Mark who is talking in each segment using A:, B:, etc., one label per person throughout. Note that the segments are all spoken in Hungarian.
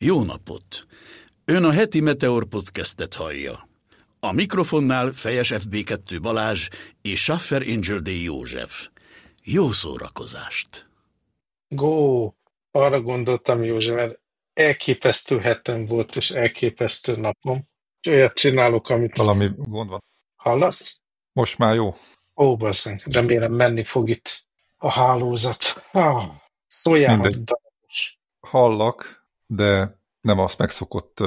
A: Jó napot! Ön a heti Meteor podcastet hallja. A mikrofonnál Fejes FB2 Balázs és Schaffer Angel D. József. Jó szórakozást!
B: Go! Arra gondoltam, József, mert elképesztő hetem volt, és elképesztő napom. És olyat csinálok, amit...
C: Valami gond van.
B: Hallasz?
C: Most már jó.
B: Ó, basszony, remélem menni fog itt a hálózat. Ah, szóljál.
C: Hallak, de nem azt megszokott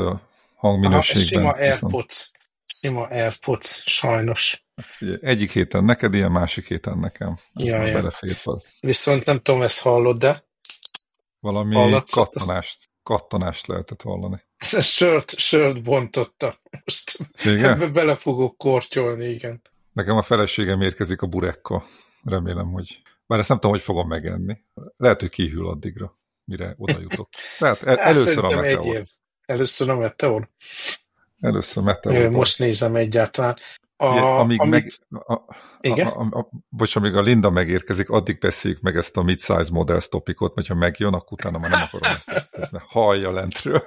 C: hangminőségben.
B: Sima
C: Viszont
B: AirPods. Sima AirPods, sajnos.
C: Egyik héten neked ilyen, másik héten nekem. Ez
B: Ja,
C: már
B: ja.
C: belefért az.
B: Viszont nem tudom, ezt hallod, de
C: Valami
B: Hallatszott?
C: kattanást, kattanást lehetett hallani.
B: ez sört, sört bontotta. Most
C: Igen?
B: ebbe bele fogok kortyolni, igen.
C: Nekem a feleségem érkezik a burekka. Remélem, hogy... Bár ezt nem tudom, hogy fogom megenni. Lehet, hogy kihűl addigra, mire oda jutok. Tehát el,
B: Hát
C: először a meteor.
B: Először a Meteor.
C: Először meteor.
B: Most nézem egyáltalán. A,
C: amíg
B: amit,
C: meg, a,
B: Igen?
C: A, a, a, bocs, amíg a Linda megérkezik, addig beszéljük meg ezt a mid-size models topikot, mert ha megjön, akkor utána már nem akarom ezt, ezt mert hallja lentről.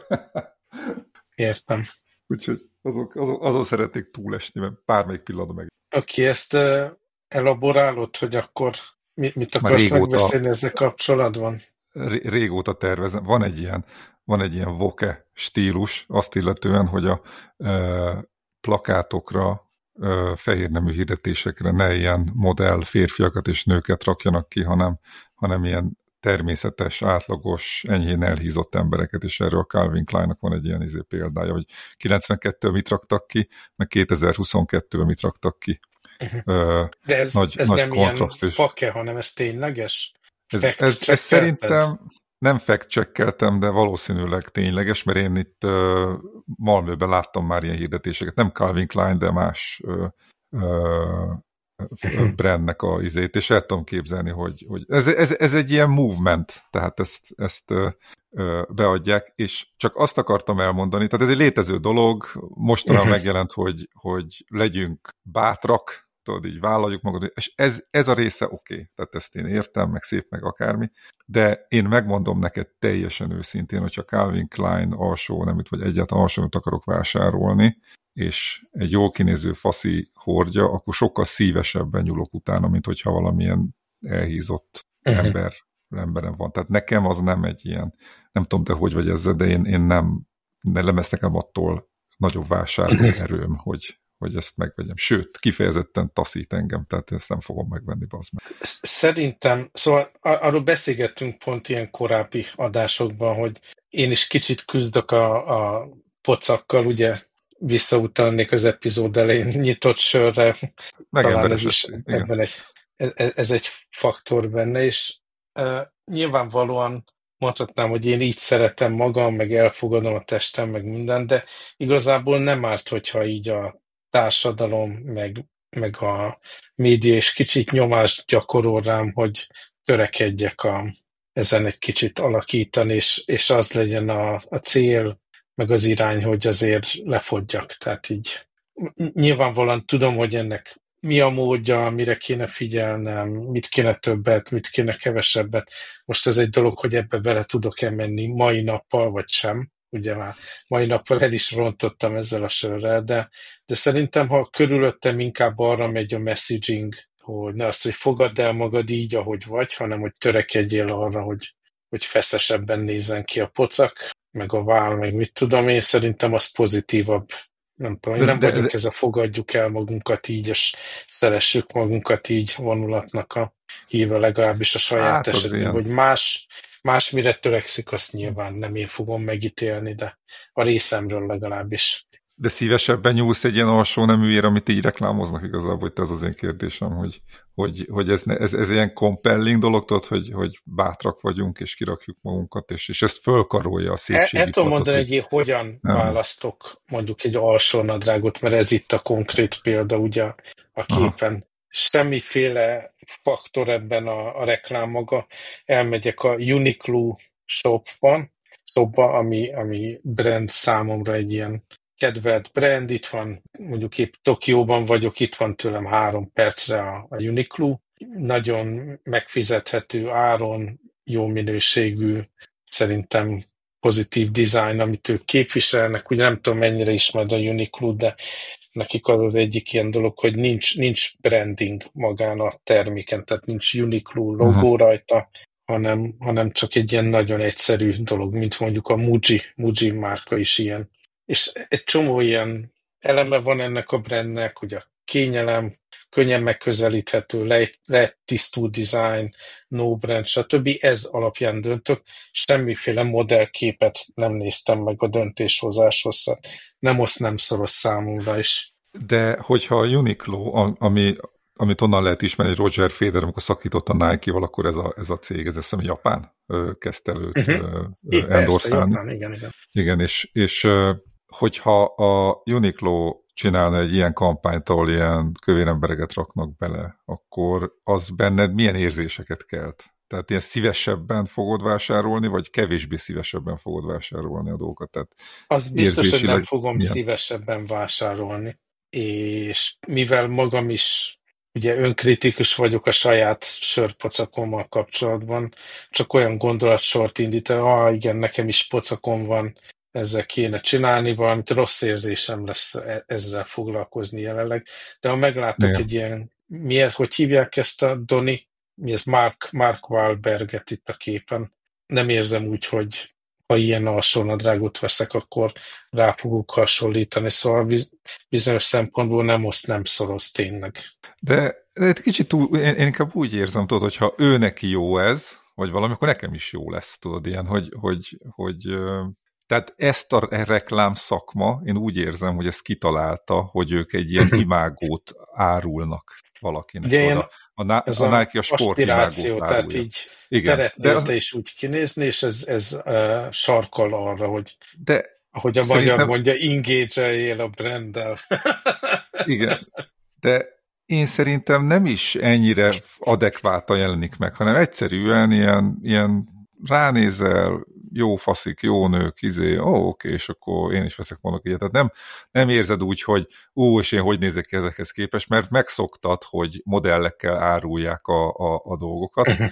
B: Értem.
C: Úgyhogy azon, azon, azon szeretnék túlesni, mert bármelyik pillanatban meg.
B: Oké, ezt uh, elaborálod, hogy akkor mit, mit akarsz
C: régóta-
B: megbeszélni ezzel kapcsolatban?
C: Ré- Régóta tervezem. Van egy ilyen, van egy ilyen voke stílus, azt illetően, hogy a e, plakátokra, e, fehér nemű hirdetésekre ne ilyen modell férfiakat és nőket rakjanak ki, hanem, hanem ilyen természetes, átlagos, enyhén elhízott embereket, és erről a Calvin Kleinnak van egy ilyen izé példája, hogy 92 mit raktak ki, meg 2022 mit raktak ki.
B: Mhm.
C: Ö,
B: De ez,
C: Nagy-
B: ez
C: nagy
B: nem ilyen
C: is.
B: fake, hanem ez tényleges?
C: Ez, ez, ez szerintem nem fact de valószínűleg tényleges, mert én itt uh, Malmöben láttam már ilyen hirdetéseket, nem Calvin Klein, de más uh, uh, brandnek a izét, és el tudom képzelni, hogy, hogy ez, ez, ez egy ilyen movement, tehát ezt, ezt uh, beadják, és csak azt akartam elmondani, tehát ez egy létező dolog, mostanában megjelent, hogy, hogy legyünk bátrak, tudod, így vállaljuk magad, és ez, ez a része oké, okay. tehát ezt én értem, meg szép, meg akármi, de én megmondom neked teljesen őszintén, hogyha Calvin Klein alsó neműt, vagy egyáltalán alsó neműt akarok vásárolni, és egy jól kinéző faszi hordja, akkor sokkal szívesebben nyúlok utána, mint hogyha valamilyen elhízott
B: Mhm.
C: ember, emberem van. Tehát nekem az nem egy ilyen, nem tudom te hogy vagy ezzel, de én, én nem, nem lesz nekem attól nagyobb vásárló erőm, hogy, hogy ezt megvegyem. Sőt, kifejezetten taszít engem, tehát ezt nem fogom megvenni, bazd meg.
B: Sz- Szerintem, szóval ar- arról beszélgettünk pont ilyen korábbi adásokban, hogy én is kicsit küzdök a, a pocakkal, ugye visszautalnék az epizód elején nyitott sörre, talán ez is.
C: Igen.
B: ebben egy, ez, ez egy faktor benne, és uh, nyilvánvalóan mondhatnám, hogy én így szeretem magam, meg elfogadom a testem, meg minden, de igazából nem árt, hogyha így a társadalom, meg, meg a média is kicsit nyomást gyakorol rám, hogy törekedjek a, ezen egy kicsit alakítani, és, és az legyen a, a cél, meg az irány, hogy azért lefogjak. Tehát így ny- nyilvánvalóan tudom, hogy ennek mi a módja, mire kéne figyelnem, mit kéne többet, mit kéne kevesebbet. Most ez egy dolog, hogy ebbe bele tudok-e menni mai nappal, vagy sem. Ugye már mai nappal el is rontottam ezzel a sörrel, de, de szerintem, ha körülöttem inkább arra megy a messaging, hogy ne azt, hogy fogadd el magad így, ahogy vagy, hanem hogy törekedjél arra, hogy, hogy feszesebben nézzen ki a pocak, meg a vál, meg mit tudom én, szerintem az pozitívabb. Nem tudom, én nem
C: de-
B: vagyok
C: de-
B: ez a fogadjuk el magunkat így, és szeressük magunkat így vonulatnak a híve legalábbis a saját
C: Hát,
B: esetben, hogy más, más mire törekszik, azt nyilván nem én fogom megítélni, de a részemről legalábbis.
C: De szívesebben nyúlsz egy ilyen alsó neműért, amit így reklámoznak igazából, hogy ez az én kérdésem, hogy, hogy, hogy ez, ne- ez, ez ilyen compelling dolog, tudod, hogy, hogy bátrak vagyunk, és kirakjuk magunkat, és, és ezt fölkarolja a szépségi
B: el tudom mondani,
C: hogy,
B: én hogyan
C: Nem.
B: választok mondjuk egy alsó nadrágot, mert ez itt a konkrét példa ugye a
C: Aha.
B: Semmiféle faktor ebben a, a reklám maga. Elmegyek a Uniqlo shopban, szobba, ami, ami brand számomra egy ilyen kedvelt brand, itt van, mondjuk épp Tokióban vagyok, itt van tőlem három percre a, a Uniqlo, nagyon megfizethető áron, jó minőségű, szerintem pozitív design, amit ők képviselnek. Ugye nem tudom, mennyire ismered a Uniqlo, de nekik az az egyik ilyen dolog, hogy nincs, nincs branding magán a terméken, tehát nincs Uniqlo logó uh-huh. rajta, hanem, hanem csak egy ilyen nagyon egyszerű dolog, mint mondjuk a Muji, Muji márka is ilyen. És egy csomó ilyen eleme van ennek a brandnek, ugye a kényelem, könnyen megközelíthető, lehet tisztú design, no brand, stb. Ez alapján döntök, semmiféle modellképet nem néztem meg a döntéshozáshoz, nem oszt nem szoros számomra is.
C: De hogyha a Uniqlo, ami, amit onnan lehet ismerni, Roger Federer, amikor szakított a Nike-val, akkor ez a, ez a cég, ez hiszem Japán kezdte előtt uh-huh. endorszálni.
B: igen, igen.
C: Igen, és, és hogyha a Uniqlo csinálna egy ilyen kampányt, ahol ilyen kövér embereket raknak bele, akkor az benned milyen érzéseket kelt? Tehát ilyen szívesebben fogod vásárolni, vagy kevésbé szívesebben fogod vásárolni a dolgokat? Tehát
B: az biztos, hogy nem fogom milyen? szívesebben vásárolni. És mivel magam is ugye önkritikus vagyok a saját sörpocakommal kapcsolatban, csak olyan gondolatsort indít, hogy ah, igen, nekem is pocakom van, ezzel kéne csinálni, valamit rossz érzésem lesz e- ezzel foglalkozni jelenleg. De ha meglátok Igen. egy ilyen, mi ez, hogy hívják ezt a Doni, mi ez Mark, Mark Wahlberget itt a képen, nem érzem úgy, hogy ha ilyen alsónadrágot veszek, akkor rá fogok hasonlítani, szóval bizonyos szempontból nem oszt, nem szoroz tényleg.
C: De, de egy kicsit túl, én, én inkább úgy érzem, tudod, hogyha ő neki jó ez, vagy valami, akkor nekem is jó lesz, tudod, ilyen, hogy, hogy, hogy tehát ezt a reklám szakma, én úgy érzem, hogy ezt kitalálta, hogy ők egy ilyen imágót árulnak valakinek.
B: Ugye én,
C: a, a, ez a Nike a sportimágót
B: tehát így Igen, szeretnél az... is úgy kinézni, és ez, ez uh, sarkal arra, hogy
C: de
B: ahogy a szerintem... magyar mondja, engage a branddel.
C: Igen, de én szerintem nem is ennyire adekvátan jelenik meg, hanem egyszerűen ilyen, ilyen ránézel, jó faszik, jó nők, izé, ó, oké, és akkor én is veszek mondok ilyet. Tehát nem, nem érzed úgy, hogy ó, és én hogy nézek ki ezekhez képest, mert megszoktad, hogy modellekkel árulják a, a, a dolgokat, uh-huh.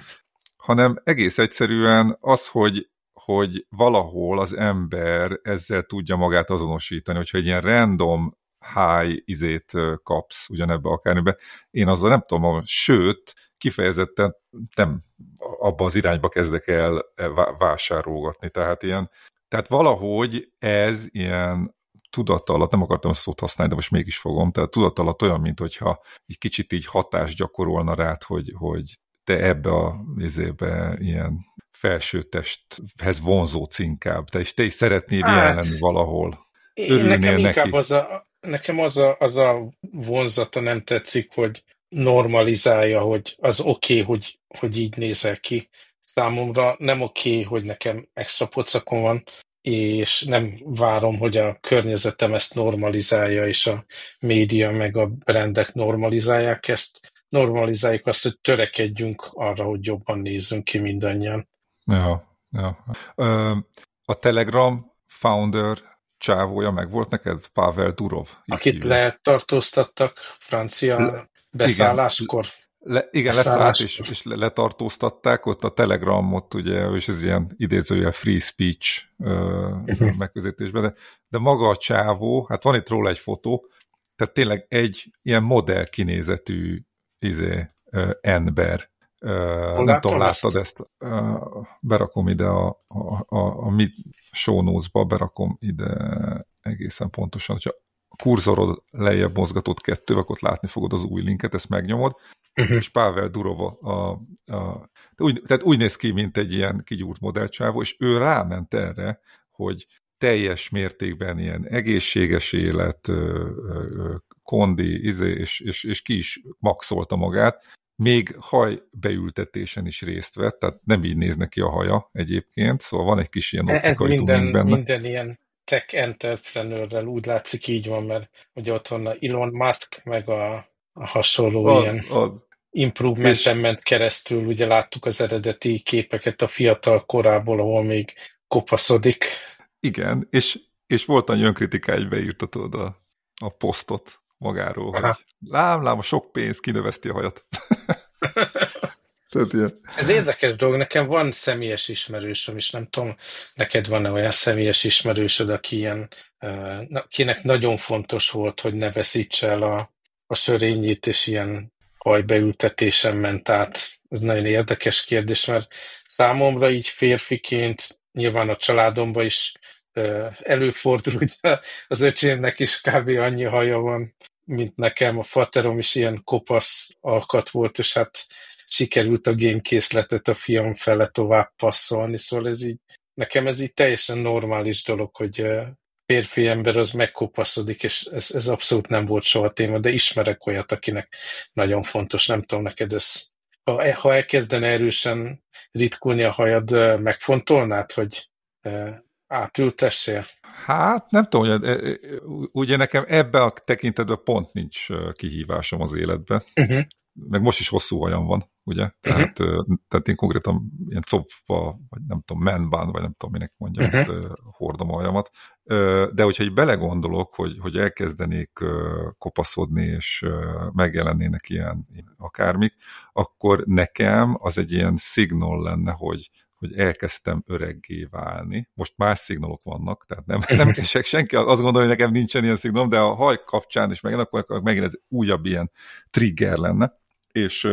C: hanem egész egyszerűen az, hogy hogy valahol az ember ezzel tudja magát azonosítani, hogyha egy ilyen random high izét kapsz ugyanebbe akármibe, én azzal nem tudom, sőt, kifejezetten nem abba az irányba kezdek el e, vásárolgatni. Tehát ilyen, tehát valahogy ez ilyen tudat nem akartam a szót használni, de most mégis fogom, tehát tudat olyan, mint hogyha egy kicsit így hatást gyakorolna rád, hogy, hogy te ebbe a vizébe ilyen felsőtesthez vonzódsz inkább, te is, te is szeretnél hát, ilyen lenni valahol.
B: Én, nekem neki. inkább az a, nekem az a, az a vonzata nem tetszik, hogy normalizálja, hogy az oké, okay, hogy, hogy így nézel ki. Számomra nem oké, okay, hogy nekem extra pocakon van, és nem várom, hogy a környezetem ezt normalizálja, és a média meg a brandek normalizálják ezt. Normalizáljuk azt, hogy törekedjünk arra, hogy jobban nézzünk ki mindannyian.
C: Ja, ja. A Telegram founder csávója meg volt neked? Pavel Durov.
B: Akit letartóztattak francia Le Beszálláskor?
C: Le, igen, leszállt és, és letartóztatták ott a Telegramot, ugye, és ez ilyen idézőjel free speech uh, megközelítésben, de, de maga a csávó, hát van itt róla egy fotó, tehát tényleg egy ilyen modell kinézetű izé, uh, ember. Uh, nem tudom, láttad ezt? Uh, berakom ide a, a, a, a mi show berakom ide egészen pontosan, hogyha kurzorod lejjebb mozgatott kettő, akkor ott látni fogod az új linket, ezt megnyomod, uh-huh. és Pavel Durova, a, a, úgy, tehát úgy néz ki, mint egy ilyen kigyúrt modellcsávó, és ő ráment erre, hogy teljes mértékben ilyen egészséges élet, kondi, izé, és, és, és ki is maxolta magát, még hajbeültetésen is részt vett, tehát nem így néz neki a haja egyébként, szóval van egy kis ilyen
B: Ez minden, benne. minden ilyen tech entrepreneurrel úgy látszik így van, mert ugye ott van a Elon Musk, meg a, a hasonló az, ilyen improvement ment keresztül, ugye láttuk az eredeti képeket a fiatal korából, ahol még kopaszodik.
C: Igen, és, és volt a önkritika, egy beírtatod a, a posztot magáról, Aha. hogy lám, lám, a sok pénz kinöveszti a hajat.
B: Ez érdekes dolog, nekem van személyes ismerősöm, és nem tudom, neked van-e olyan személyes ismerősöd, aki ilyen, akinek nagyon fontos volt, hogy ne veszítse el a, a sörényét, és ilyen hajbeültetésen ment át. Ez nagyon érdekes kérdés, mert számomra így férfiként, nyilván a családomban is előfordul, hogy az öcsémnek is kb. annyi haja van, mint nekem. A faterom is ilyen kopasz alkat volt, és hát sikerült a génkészletet a fiam fele tovább passzolni, szóval ez így, nekem ez így teljesen normális dolog, hogy férfi ember az megkopaszodik, és ez, ez abszolút nem volt soha téma, de ismerek olyat, akinek nagyon fontos, nem tudom neked ez, ha, e, ha elkezdene erősen ritkulni a hajad, megfontolnád, hogy átültessél?
C: Hát nem tudom, hogy e, e, ugye nekem ebbe a tekintetben pont nincs kihívásom az életbe. Uh-huh meg most is hosszú hajam van, ugye? Tehát, uh-huh. tehát én konkrétan ilyen copva, vagy nem tudom, menbán, vagy nem tudom, minek mondjam, uh-huh. hordom a hajamat. De hogyha így belegondolok, hogy, hogy elkezdenék kopaszodni, és megjelennének ilyen akármik, akkor nekem az egy ilyen szignal lenne, hogy, hogy elkezdtem öreggé válni. Most más szignalok vannak, tehát nem, nem senki azt gondolja, hogy nekem nincsen ilyen szignalom, de a haj kapcsán is megint, akkor megint ez újabb ilyen trigger lenne és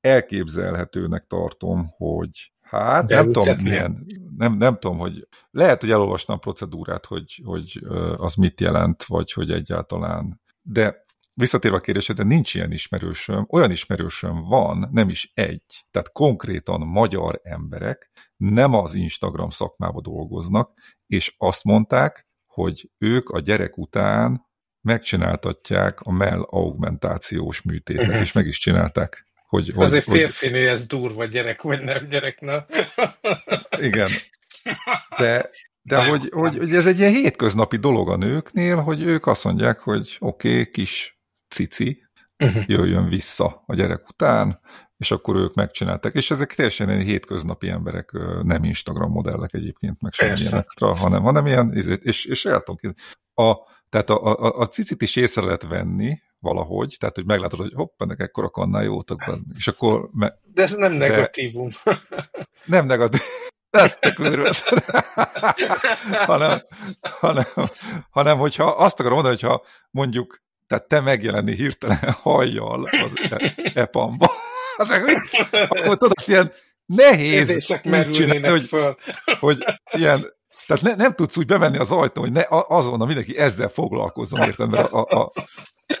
C: elképzelhetőnek tartom, hogy hát De nem tudom milyen, nem, nem tudom, hogy lehet, hogy elolvastam a procedúrát, hogy, hogy az mit jelent, vagy hogy egyáltalán, de visszatérve a kérdésre, nincs ilyen ismerősöm, olyan ismerősöm van, nem is egy, tehát konkrétan magyar emberek nem az Instagram szakmába dolgoznak, és azt mondták, hogy ők a gyerek után megcsináltatják a mell augmentációs műtétet, uh-huh. és meg is csinálták.
B: Hogy, hogy, Azért férfinél ez durva gyerek, vagy nem gyerek, na.
C: Igen. De, de hogy, hogy, hogy ez egy ilyen hétköznapi dolog a nőknél, hogy ők azt mondják, hogy oké, okay, kis cici, uh-huh. jöjjön vissza a gyerek után, és akkor ők megcsinálták. És ezek teljesen ilyen hétköznapi emberek, nem Instagram modellek egyébként, meg sem ilyen extra, hanem, hanem ilyen, és, és el tudom a, tehát a, a, a cicit is észre lehet venni valahogy, tehát hogy meglátod, hogy hopp, ennek ekkora kannál jótok benne, és akkor... Me,
B: de ez nem de, negatívum.
C: Nem negatív. Ezt te hanem, hanem, hanem, hogyha azt akarom mondani, hogyha mondjuk, tehát te megjelenni hirtelen hajjal az e- epamba, az, akkor tudod, ilyen nehéz csinálni, hogy, hogy ilyen tehát ne, nem tudsz úgy bemenni az ajtón, hogy ne, azonnal mindenki ezzel foglalkozzon, értem, mert a, a,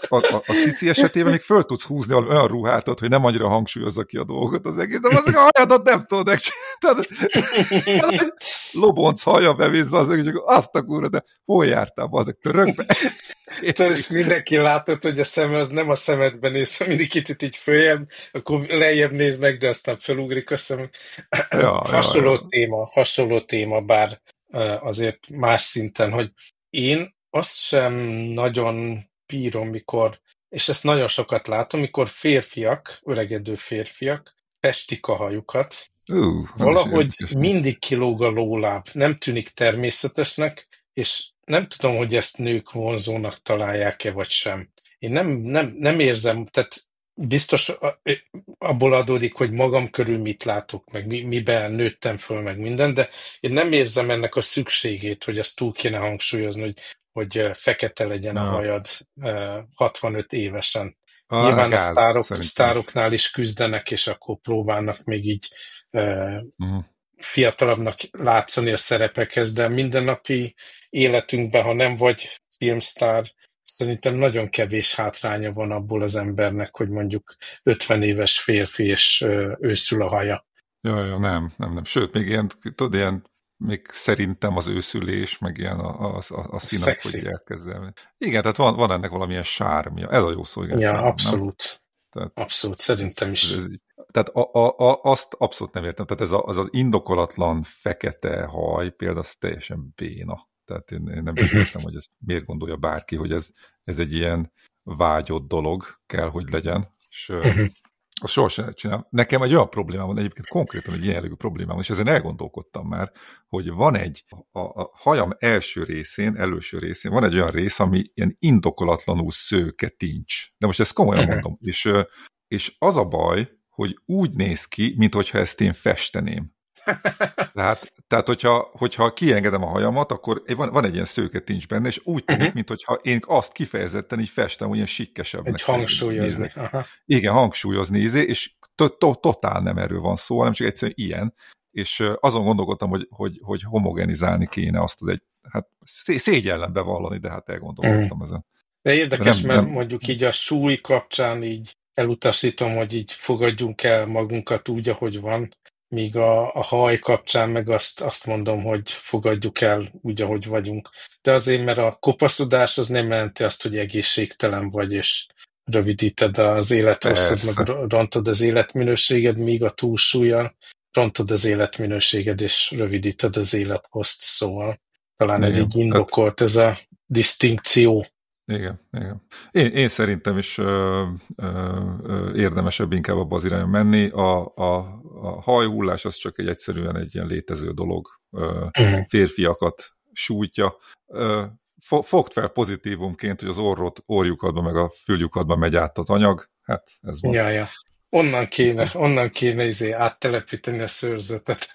C: a, a cici esetében még föl tudsz húzni olyan ruhátot, hogy nem annyira hangsúlyozza ki a dolgot az egész, de azok a hajadat nem tudod megcsinálni. Lobonc haja bevészve, az csak azt a kurva, de hol jártál, azok törökbe?
B: és mindenki látott, hogy a szem az nem a szemedben néz, mindig kicsit így följebb, akkor lejjebb néznek, de aztán felugrik a szem. Ja, hasonló ja. téma, hasonló téma, bár azért más szinten, hogy én azt sem nagyon bírom, mikor, és ezt nagyon sokat látom, mikor férfiak, öregedő férfiak festik a hajukat, uh, valahogy mindig kilóg a lóláb, nem tűnik természetesnek, és nem tudom, hogy ezt nők vonzónak találják-e, vagy sem. Én nem, nem, nem érzem, tehát biztos abból adódik, hogy magam körül mit látok, meg mi, miben nőttem föl, meg minden, de én nem érzem ennek a szükségét, hogy ezt túl kéne hangsúlyozni, hogy, hogy fekete legyen a hajad 65 évesen. Ah, Nyilván gáz, a sztárok, sztároknál is küzdenek, és akkor próbálnak még így uh-huh. fiatalabbnak látszani a szerepekhez, de mindennapi életünkben, ha nem vagy filmsztár, Szerintem nagyon kevés hátránya van abból az embernek, hogy mondjuk 50 éves férfi és őszül a haja.
C: Ja, ja, nem, nem, nem. Sőt, még ilyen, tudod, ilyen még szerintem az őszülés, meg ilyen a, a, a, a színek, Szexi. hogy elkezdem. Igen, tehát van, van ennek valamilyen sármja. Ez a jó szó, igen.
B: Ja, sárm, abszolút. Tehát, abszolút, szerintem is. Ez,
C: tehát a, a, a, azt abszolút nem értem. Tehát ez a, az az indokolatlan fekete haj például az teljesen béna. Tehát én, én nem hiszem, hogy ezt miért gondolja bárki, hogy ez, ez egy ilyen vágyott dolog kell, hogy legyen. És uh-huh. azt sohasem csinál. Nekem egy olyan problémám van, egyébként konkrétan egy ilyen jellegű problémám van, és ezen elgondolkodtam már, hogy van egy, a, a hajam első részén, előső részén van egy olyan rész, ami ilyen indokolatlanul szőke tincs. De most ezt komolyan mondom. És, és az a baj, hogy úgy néz ki, mintha ezt én festeném. Tehát, tehát hogyha, hogyha kiengedem a hajamat, akkor van, van egy ilyen szőke tincs benne, és úgy tűnik, uh-huh. mintha én azt kifejezetten így festem, hogy ilyen sikkesebbnek.
B: Egy hangsúlyozni. Aha.
C: Igen, hangsúlyozni, izé, és to to totál nem erről van szó, hanem csak egyszerűen ilyen. És azon gondolkodtam, hogy, hogy, hogy homogenizálni kéne azt az egy, hát szégyellen bevallani, de hát elgondolkodtam uh-huh. ezen.
B: De érdekes, nem, mert nem. mondjuk így a súly kapcsán így elutasítom, hogy így fogadjunk el magunkat úgy, ahogy van, míg a, a haj kapcsán meg azt, azt mondom, hogy fogadjuk el úgy, ahogy vagyunk. De azért, mert a kopaszodás az nem jelenti azt, hogy egészségtelen vagy, és rövidíted az élethosszad, meg rontod az életminőséged, míg a túlsúlya rontod az életminőséged, és rövidíted az élethozt, szóval talán ez így indokolt, ez a distinkció.
C: Igen, igen. Én, én szerintem is ö, ö, ö, érdemesebb inkább abba az irányon menni. A, a, a hajhullás az csak egy egyszerűen egy ilyen létező dolog. Ö, férfiakat sújtja. Ö, fogd fel pozitívumként, hogy az orrot, orjukadba meg a füljukadba megy át az anyag. Hát ez van.
B: Ja, ja. Onnan kéne, onnan kéne izé áttelepíteni a szőrzetet.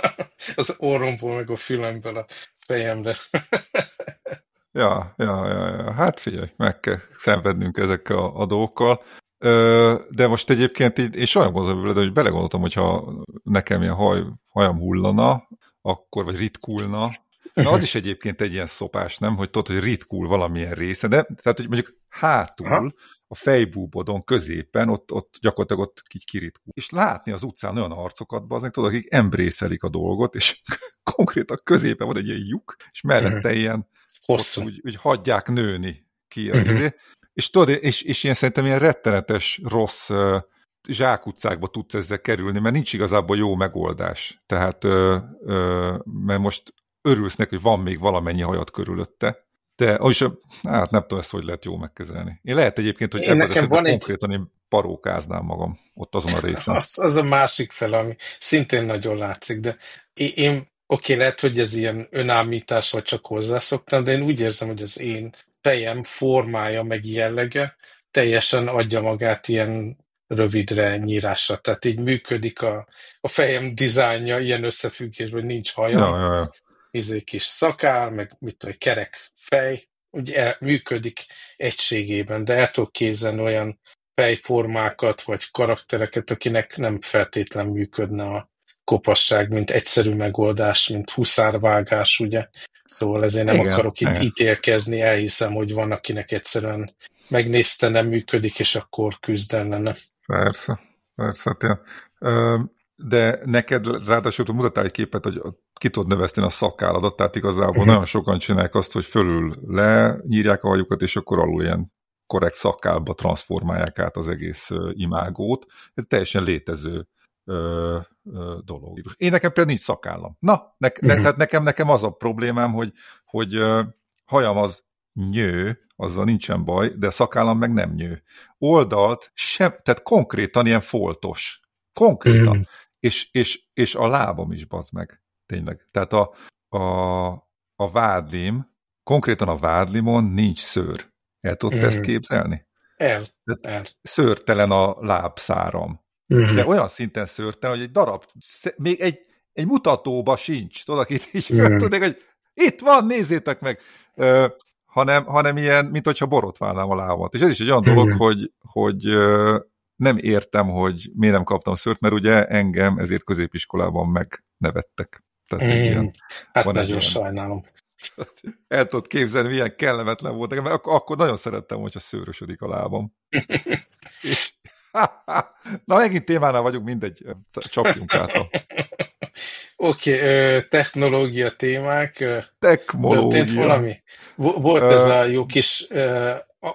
B: az orromból meg a fülemből a fejemre.
C: Ja, ja, ja, ja. Hát figyelj, meg kell szenvednünk ezekkel a, a dolgokkal. De most egyébként így, és olyan gondolom, hogy belegondoltam, hogyha nekem ilyen haj, hajam hullana, akkor, vagy ritkulna, Na, az is egyébként egy ilyen szopás, nem? Hogy tudod, hogy ritkul valamilyen része, de tehát, hogy mondjuk hátul, Aha. a fejbúbodon, középen, ott, ott gyakorlatilag ott így kiritkul. És látni az utcán olyan arcokat, azok tudod, akik embrészelik a dolgot, és konkrétan középen van egy ilyen lyuk, és mellette ilyen
B: Hosszú.
C: Úgy, úgy hagyják nőni ki. Uh-huh. És, tudod, és, és ilyen szerintem ilyen rettenetes, rossz uh, zsákutcákba tudsz ezzel kerülni, mert nincs igazából jó megoldás. Tehát, uh, uh, mert most örülsz neki, hogy van még valamennyi hajat körülötte, de is, hát nem tudom ezt, hogy lehet jó megkezelni. Én lehet egyébként, hogy ebben nekem van konkrétan egy... én parókáznám magam ott azon a részen.
B: Az, az a másik fel, ami szintén nagyon látszik, de én Oké, lehet, hogy ez ilyen önállítás, vagy csak hozzászoktam, de én úgy érzem, hogy az én fejem formája, meg jellege teljesen adja magát ilyen rövidre nyírásra. Tehát így működik a, a fejem dizájnja ilyen összefüggés, hogy nincs hajam, ja, ja, ja. izé kis szakál, meg mit tudom, kerek fej, úgy el, működik egységében, de el tudok képzelni olyan fejformákat, vagy karaktereket, akinek nem feltétlen működne a, kopasság, mint egyszerű megoldás, mint huszárvágás, ugye? Szóval ezért nem igen, akarok itt igen. ítélkezni, elhiszem, hogy van, akinek egyszerűen megnézte, nem működik, és akkor küzd ellene.
C: Persze, persze. Tényleg. De neked ráadásul mutattál egy képet, hogy ki tudod növeszteni a szakálladat, tehát igazából uh-huh. nagyon sokan csinálják azt, hogy fölül lenyírják a hajukat, és akkor alul ilyen korrekt szakálba transformálják át az egész imágót. Ez teljesen létező ö, ö, dolog. Én nekem például nincs szakállam. Na, ne, ne, tehát nekem, nekem az a problémám, hogy, hogy ö, hajam az nyő, azzal nincsen baj, de szakállam meg nem nyő. Oldalt sem, tehát konkrétan ilyen foltos. Konkrétan. És, és, és a lábam is bazd meg. Tényleg. Tehát a, a, a vádlim, konkrétan a vádlimon nincs szőr. El tudod mm. ezt képzelni?
B: El. el.
C: Szőrtelen a lábszáram. Uh-huh. De olyan szinten szőrte, hogy egy darab, még egy, egy mutatóba sincs, tudod, akit így uh-huh. tudnék, hogy itt van, nézzétek meg, uh, hanem, hanem ilyen, mint hogyha borotválnám a lábamat. És ez is egy olyan dolog, uh-huh. hogy, hogy uh, nem értem, hogy miért nem kaptam szőrt, mert ugye engem ezért középiskolában megnevettek. Tehát mm. ilyen,
B: hát van nagyon ilyen, sajnálom.
C: El tudod képzelni, milyen kellemetlen volt nekem, mert akkor, akkor nagyon szerettem, hogyha szőrösödik a lábam. és, Na, megint témánál vagyunk, mindegy, csapjunk át.
B: Oké, okay, technológia témák.
C: Technológia. Történt
B: valami? Volt ez a jó kis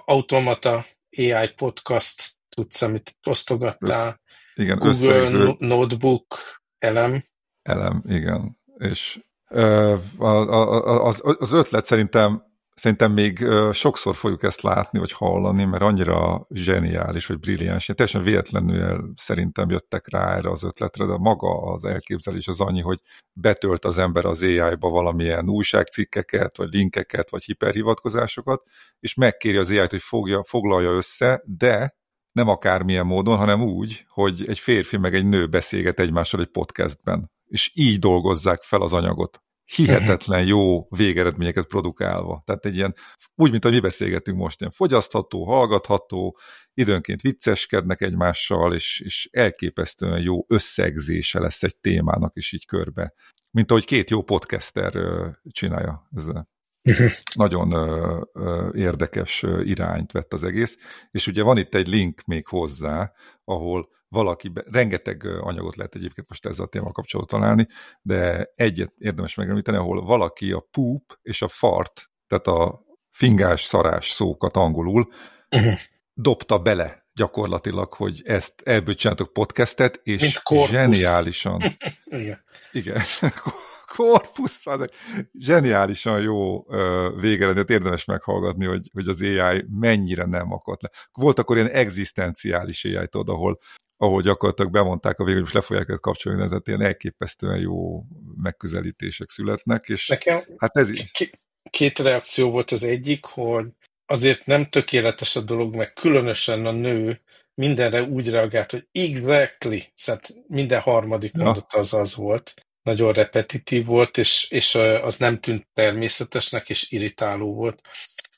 B: automata AI podcast, tudsz, amit osztogattál. Össz,
C: igen,
B: Google
C: összegző.
B: Notebook, elem.
C: Elem, igen. És uh, az, az ötlet szerintem szerintem még sokszor fogjuk ezt látni, vagy hallani, mert annyira zseniális, vagy brilliáns. Teljesen véletlenül szerintem jöttek rá erre az ötletre, de maga az elképzelés az annyi, hogy betölt az ember az AI-ba valamilyen újságcikkeket, vagy linkeket, vagy hiperhivatkozásokat, és megkéri az AI-t, hogy fogja, foglalja össze, de nem akármilyen módon, hanem úgy, hogy egy férfi meg egy nő beszélget egymással egy podcastben, és így dolgozzák fel az anyagot. Hihetetlen jó végeredményeket produkálva. Tehát egy ilyen, úgy, mint ahogy mi beszélgetünk most, ilyen fogyasztható, hallgatható, időnként vicceskednek egymással, és, és elképesztően jó összegzése lesz egy témának is így körbe. Mint ahogy két jó podcaster csinálja. Ez nagyon ö, ö, érdekes irányt vett az egész, és ugye van itt egy link még hozzá, ahol valaki, be, rengeteg anyagot lehet egyébként most ezzel a témával kapcsolatban találni, de egyet érdemes megemlíteni, ahol valaki a poop és a fart, tehát a fingás, szarás szókat angolul dobta bele gyakorlatilag, hogy ezt ebből csináltok podcastet, és zseniálisan. Igen. Igen korpusz, zseniálisan jó végeredményt, érdemes meghallgatni, hogy, hogy az AI mennyire nem akadt le. Volt akkor ilyen egzisztenciális ai ahol, ahol gyakorlatilag bemondták a végül, hogy most le fogják őket kapcsolni, tehát ilyen elképesztően jó megközelítések születnek, és
B: Nekem
C: hát ez így.
B: Két reakció volt az egyik, hogy azért nem tökéletes a dolog, meg különösen a nő mindenre úgy reagált, hogy exactly, szóval minden harmadik ja. mondata az az volt nagyon repetitív volt, és, és az nem tűnt természetesnek, és irritáló volt.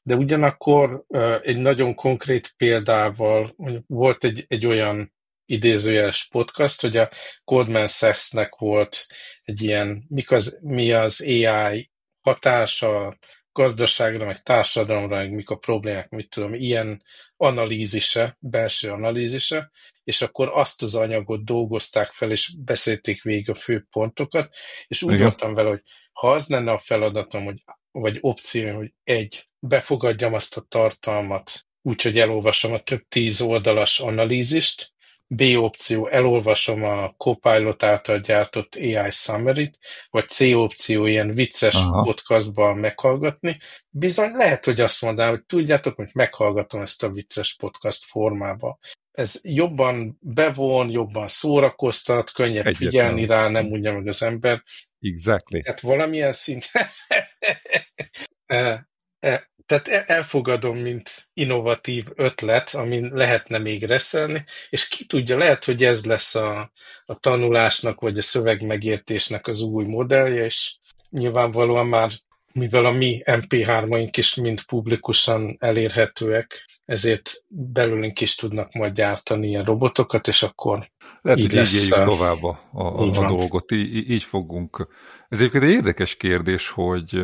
B: De ugyanakkor egy nagyon konkrét példával volt egy, egy olyan idézőjeles podcast, hogy a Goldman Sachsnek volt egy ilyen, mik az, mi az AI hatása gazdaságra, meg társadalomra, meg mik a problémák, mit tudom, ilyen analízise, belső analízise, és akkor azt az anyagot dolgozták fel, és beszélték végig a fő pontokat, és úgy voltam vele, hogy ha az lenne a feladatom, hogy, vagy opció, hogy egy, befogadjam azt a tartalmat, úgyhogy elolvasom a több tíz oldalas analízist, B opció, elolvasom a Copilot által gyártott AI summary vagy C opció, ilyen vicces Aha. podcastban meghallgatni. Bizony lehet, hogy azt mondanám, hogy tudjátok, hogy meghallgatom ezt a vicces podcast formába. Ez jobban bevon, jobban szórakoztat, könnyebb Egyetlen. figyelni rá, nem mondja meg az ember.
C: Exactly.
B: Tehát valamilyen szinten e, e, tehát e- elfogadom, mint innovatív ötlet, amin lehetne még reszelni, és ki tudja, lehet, hogy ez lesz a, a tanulásnak, vagy a szövegmegértésnek az új modellje, és nyilvánvalóan már, mivel a mi MP3-aink is mind publikusan elérhetőek, ezért belőlünk is tudnak majd gyártani ilyen robotokat, és akkor
C: Lehet, így hogy lesz így tovább a, a, a dolgot, így, így fogunk. Ez egyébként egy érdekes kérdés, hogy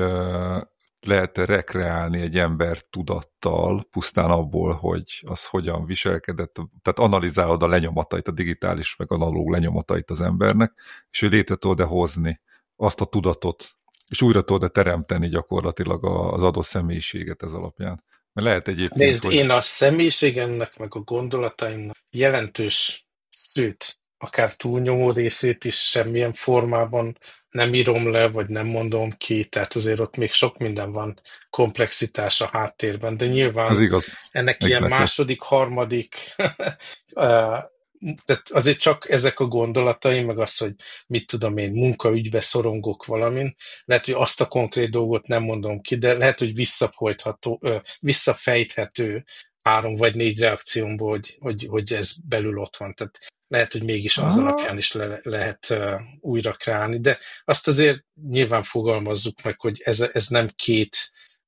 C: lehet-e rekreálni egy ember tudattal pusztán abból, hogy az hogyan viselkedett, tehát analizálod a lenyomatait, a digitális meg analóg lenyomatait az embernek, és hogy létre tudod-e hozni azt a tudatot, és újra tudod-e teremteni gyakorlatilag az adott személyiséget ez alapján. Mert lehet egyébként,
B: Nézd, hogy... én a személyiségemnek, meg a gondolataimnak jelentős szőt, akár túlnyomó részét is semmilyen formában nem írom le, vagy nem mondom ki, tehát azért ott még sok minden van komplexitás a háttérben, de nyilván
C: Az igaz.
B: ennek exactly. ilyen második, harmadik, tehát azért csak ezek a gondolataim, meg az, hogy mit tudom én, munkaügybe szorongok valamin, lehet, hogy azt a konkrét dolgot nem mondom ki, de lehet, hogy visszafejthető három vagy négy reakciómból, hogy, hogy, hogy ez belül ott van. Tehát lehet, hogy mégis az alapján is le, lehet uh, újra kreálni, de azt azért nyilván fogalmazzuk meg, hogy ez, ez nem két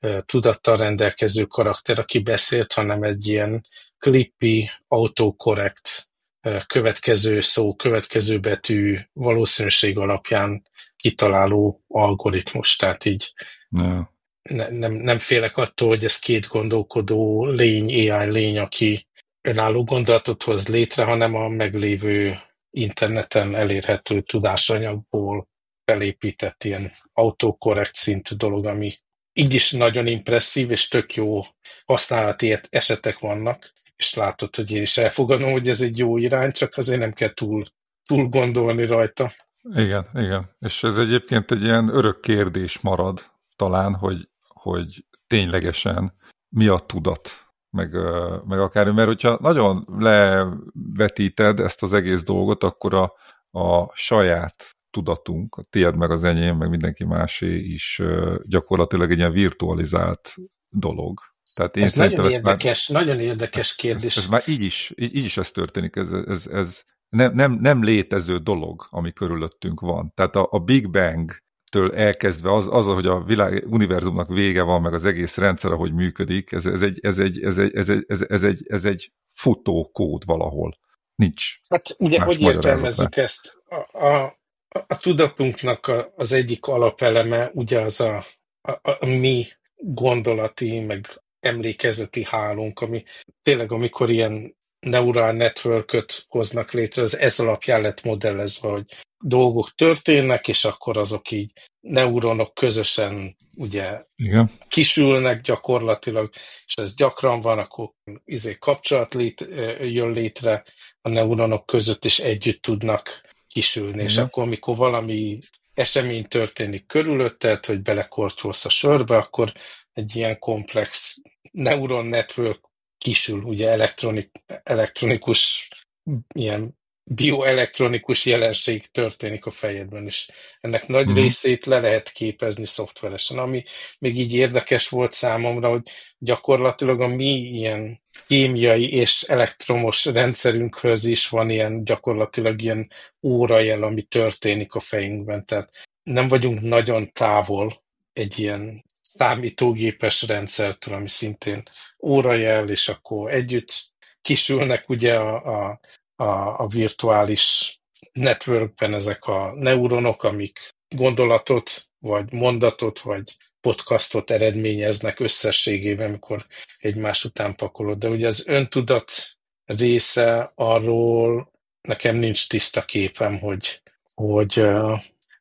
B: uh, tudattal rendelkező karakter, aki beszélt, hanem egy ilyen clippy, autokorrekt uh, következő szó, következő betű valószínűség alapján kitaláló algoritmus, tehát így
C: no.
B: ne, nem, nem félek attól, hogy ez két gondolkodó lény, AI lény, aki önálló gondolatot hoz létre, hanem a meglévő interneten elérhető tudásanyagból felépített ilyen autokorrekt szintű dolog, ami így is nagyon impresszív, és tök jó használati esetek vannak, és látod, hogy én is elfogadom, hogy ez egy jó irány, csak azért nem kell túl, túl gondolni rajta.
C: Igen, igen. És ez egyébként egy ilyen örök kérdés marad talán, hogy, hogy ténylegesen mi a tudat meg, meg akár, mert hogyha nagyon levetíted ezt az egész dolgot, akkor a, a saját tudatunk, a tiéd meg az enyém, meg mindenki másé is gyakorlatilag egy ilyen virtualizált dolog. Tehát én
B: ez nagyon érdekes, már, nagyon érdekes kérdés.
C: Ez, ez már így is, így, így is ez történik, ez, ez, ez nem, nem, nem létező dolog, ami körülöttünk van. Tehát a, a Big Bang től elkezdve az, az, hogy a világ, univerzumnak vége van, meg az egész rendszer, ahogy működik, ez, ez, egy, ez, egy, ez, egy, ez, egy, ez, ez, egy, ez egy futó kód valahol. Nincs.
B: Hát ugye, hogy értelmezzük ezt? A, a, a tudatunknak az egyik alapeleme ugye az a, a, a mi gondolati, meg emlékezeti hálunk, ami tényleg amikor ilyen neural network hoznak létre, az ez alapján lett modellezve, hogy dolgok történnek, és akkor azok így neuronok közösen ugye
C: Igen.
B: kisülnek gyakorlatilag, és ez gyakran van, akkor izé kapcsolat lét, jön létre a neuronok között, és együtt tudnak kisülni, Igen. és akkor amikor valami esemény történik körülötted, hogy belekortolsz a sörbe, akkor egy ilyen komplex neuron network kisül, ugye elektronik, elektronikus ilyen bioelektronikus jelenség történik a fejedben, és ennek nagy mm. részét le lehet képezni szoftveresen, ami még így érdekes volt számomra, hogy gyakorlatilag a mi ilyen kémiai és elektromos rendszerünkhöz is van ilyen gyakorlatilag ilyen órajel, ami történik a fejünkben, tehát nem vagyunk nagyon távol egy ilyen számítógépes rendszertől, ami szintén órajel, és akkor együtt kisülnek ugye a, a a, a virtuális networkben ezek a neuronok, amik gondolatot, vagy mondatot, vagy podcastot eredményeznek összességében, amikor egymás után pakolod. De ugye az öntudat része arról nekem nincs tiszta képem, hogy, hogy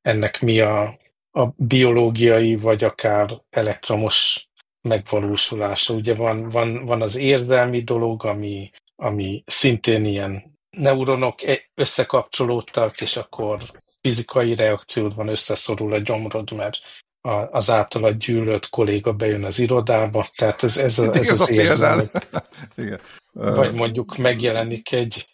B: ennek mi a, a biológiai, vagy akár elektromos megvalósulása. Ugye van, van, van az érzelmi dolog, ami, ami szintén ilyen neuronok e- összekapcsolódtak, és akkor fizikai reakciód van, összeszorul a gyomrod, mert az általa gyűlölt kolléga bejön az irodába, tehát ez, ez, a, ez az érzelem. Igen. Vagy mondjuk megjelenik egy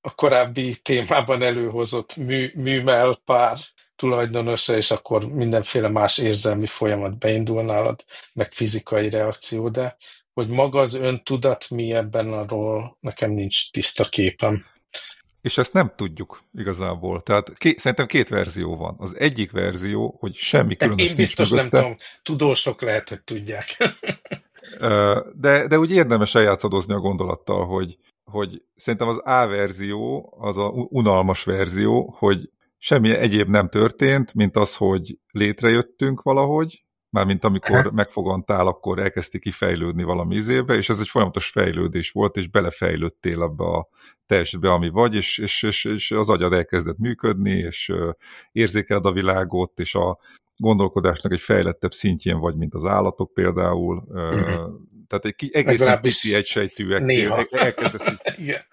B: a korábbi témában előhozott mű, műmel pár tulajdonosa, és akkor mindenféle más érzelmi folyamat beindul nálad, meg fizikai reakció, de hogy maga az öntudat mi ebben arról nekem nincs tiszta képem.
C: És ezt nem tudjuk igazából. Tehát ké, szerintem két verzió van. Az egyik verzió, hogy semmi különös
B: Én biztos nem tudom, tudósok lehet, hogy tudják.
C: de, de úgy érdemes eljátszadozni a gondolattal, hogy, hogy szerintem az A verzió, az a unalmas verzió, hogy semmi egyéb nem történt, mint az, hogy létrejöttünk valahogy, Mármint amikor megfogantál, akkor elkezdti kifejlődni valami izébe, és ez egy folyamatos fejlődés volt, és belefejlődtél abba a teljesítbe, ami vagy, és, és, és, és az agyad elkezdett működni, és érzékeled a világot, és a gondolkodásnak egy fejlettebb szintjén vagy, mint az állatok például. Uh-huh. Tehát egy egészen pici egysejtűek elkezdesz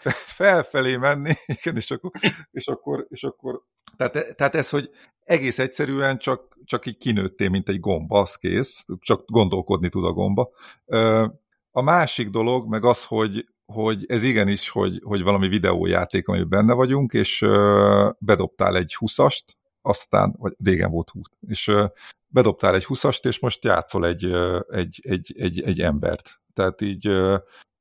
C: felfelé menni, igen, és akkor, és akkor, és akkor tehát, tehát ez, hogy egész egyszerűen csak, csak így kinőttél, mint egy gomba, az kész, csak gondolkodni tud a gomba. A másik dolog meg az, hogy, hogy ez igenis, hogy, hogy valami videójáték, amiben benne vagyunk, és bedobtál egy 20-ast, aztán, vagy régen volt 20, és bedobtál egy 20-ast, és most játszol egy, egy, egy, egy, egy embert. Tehát így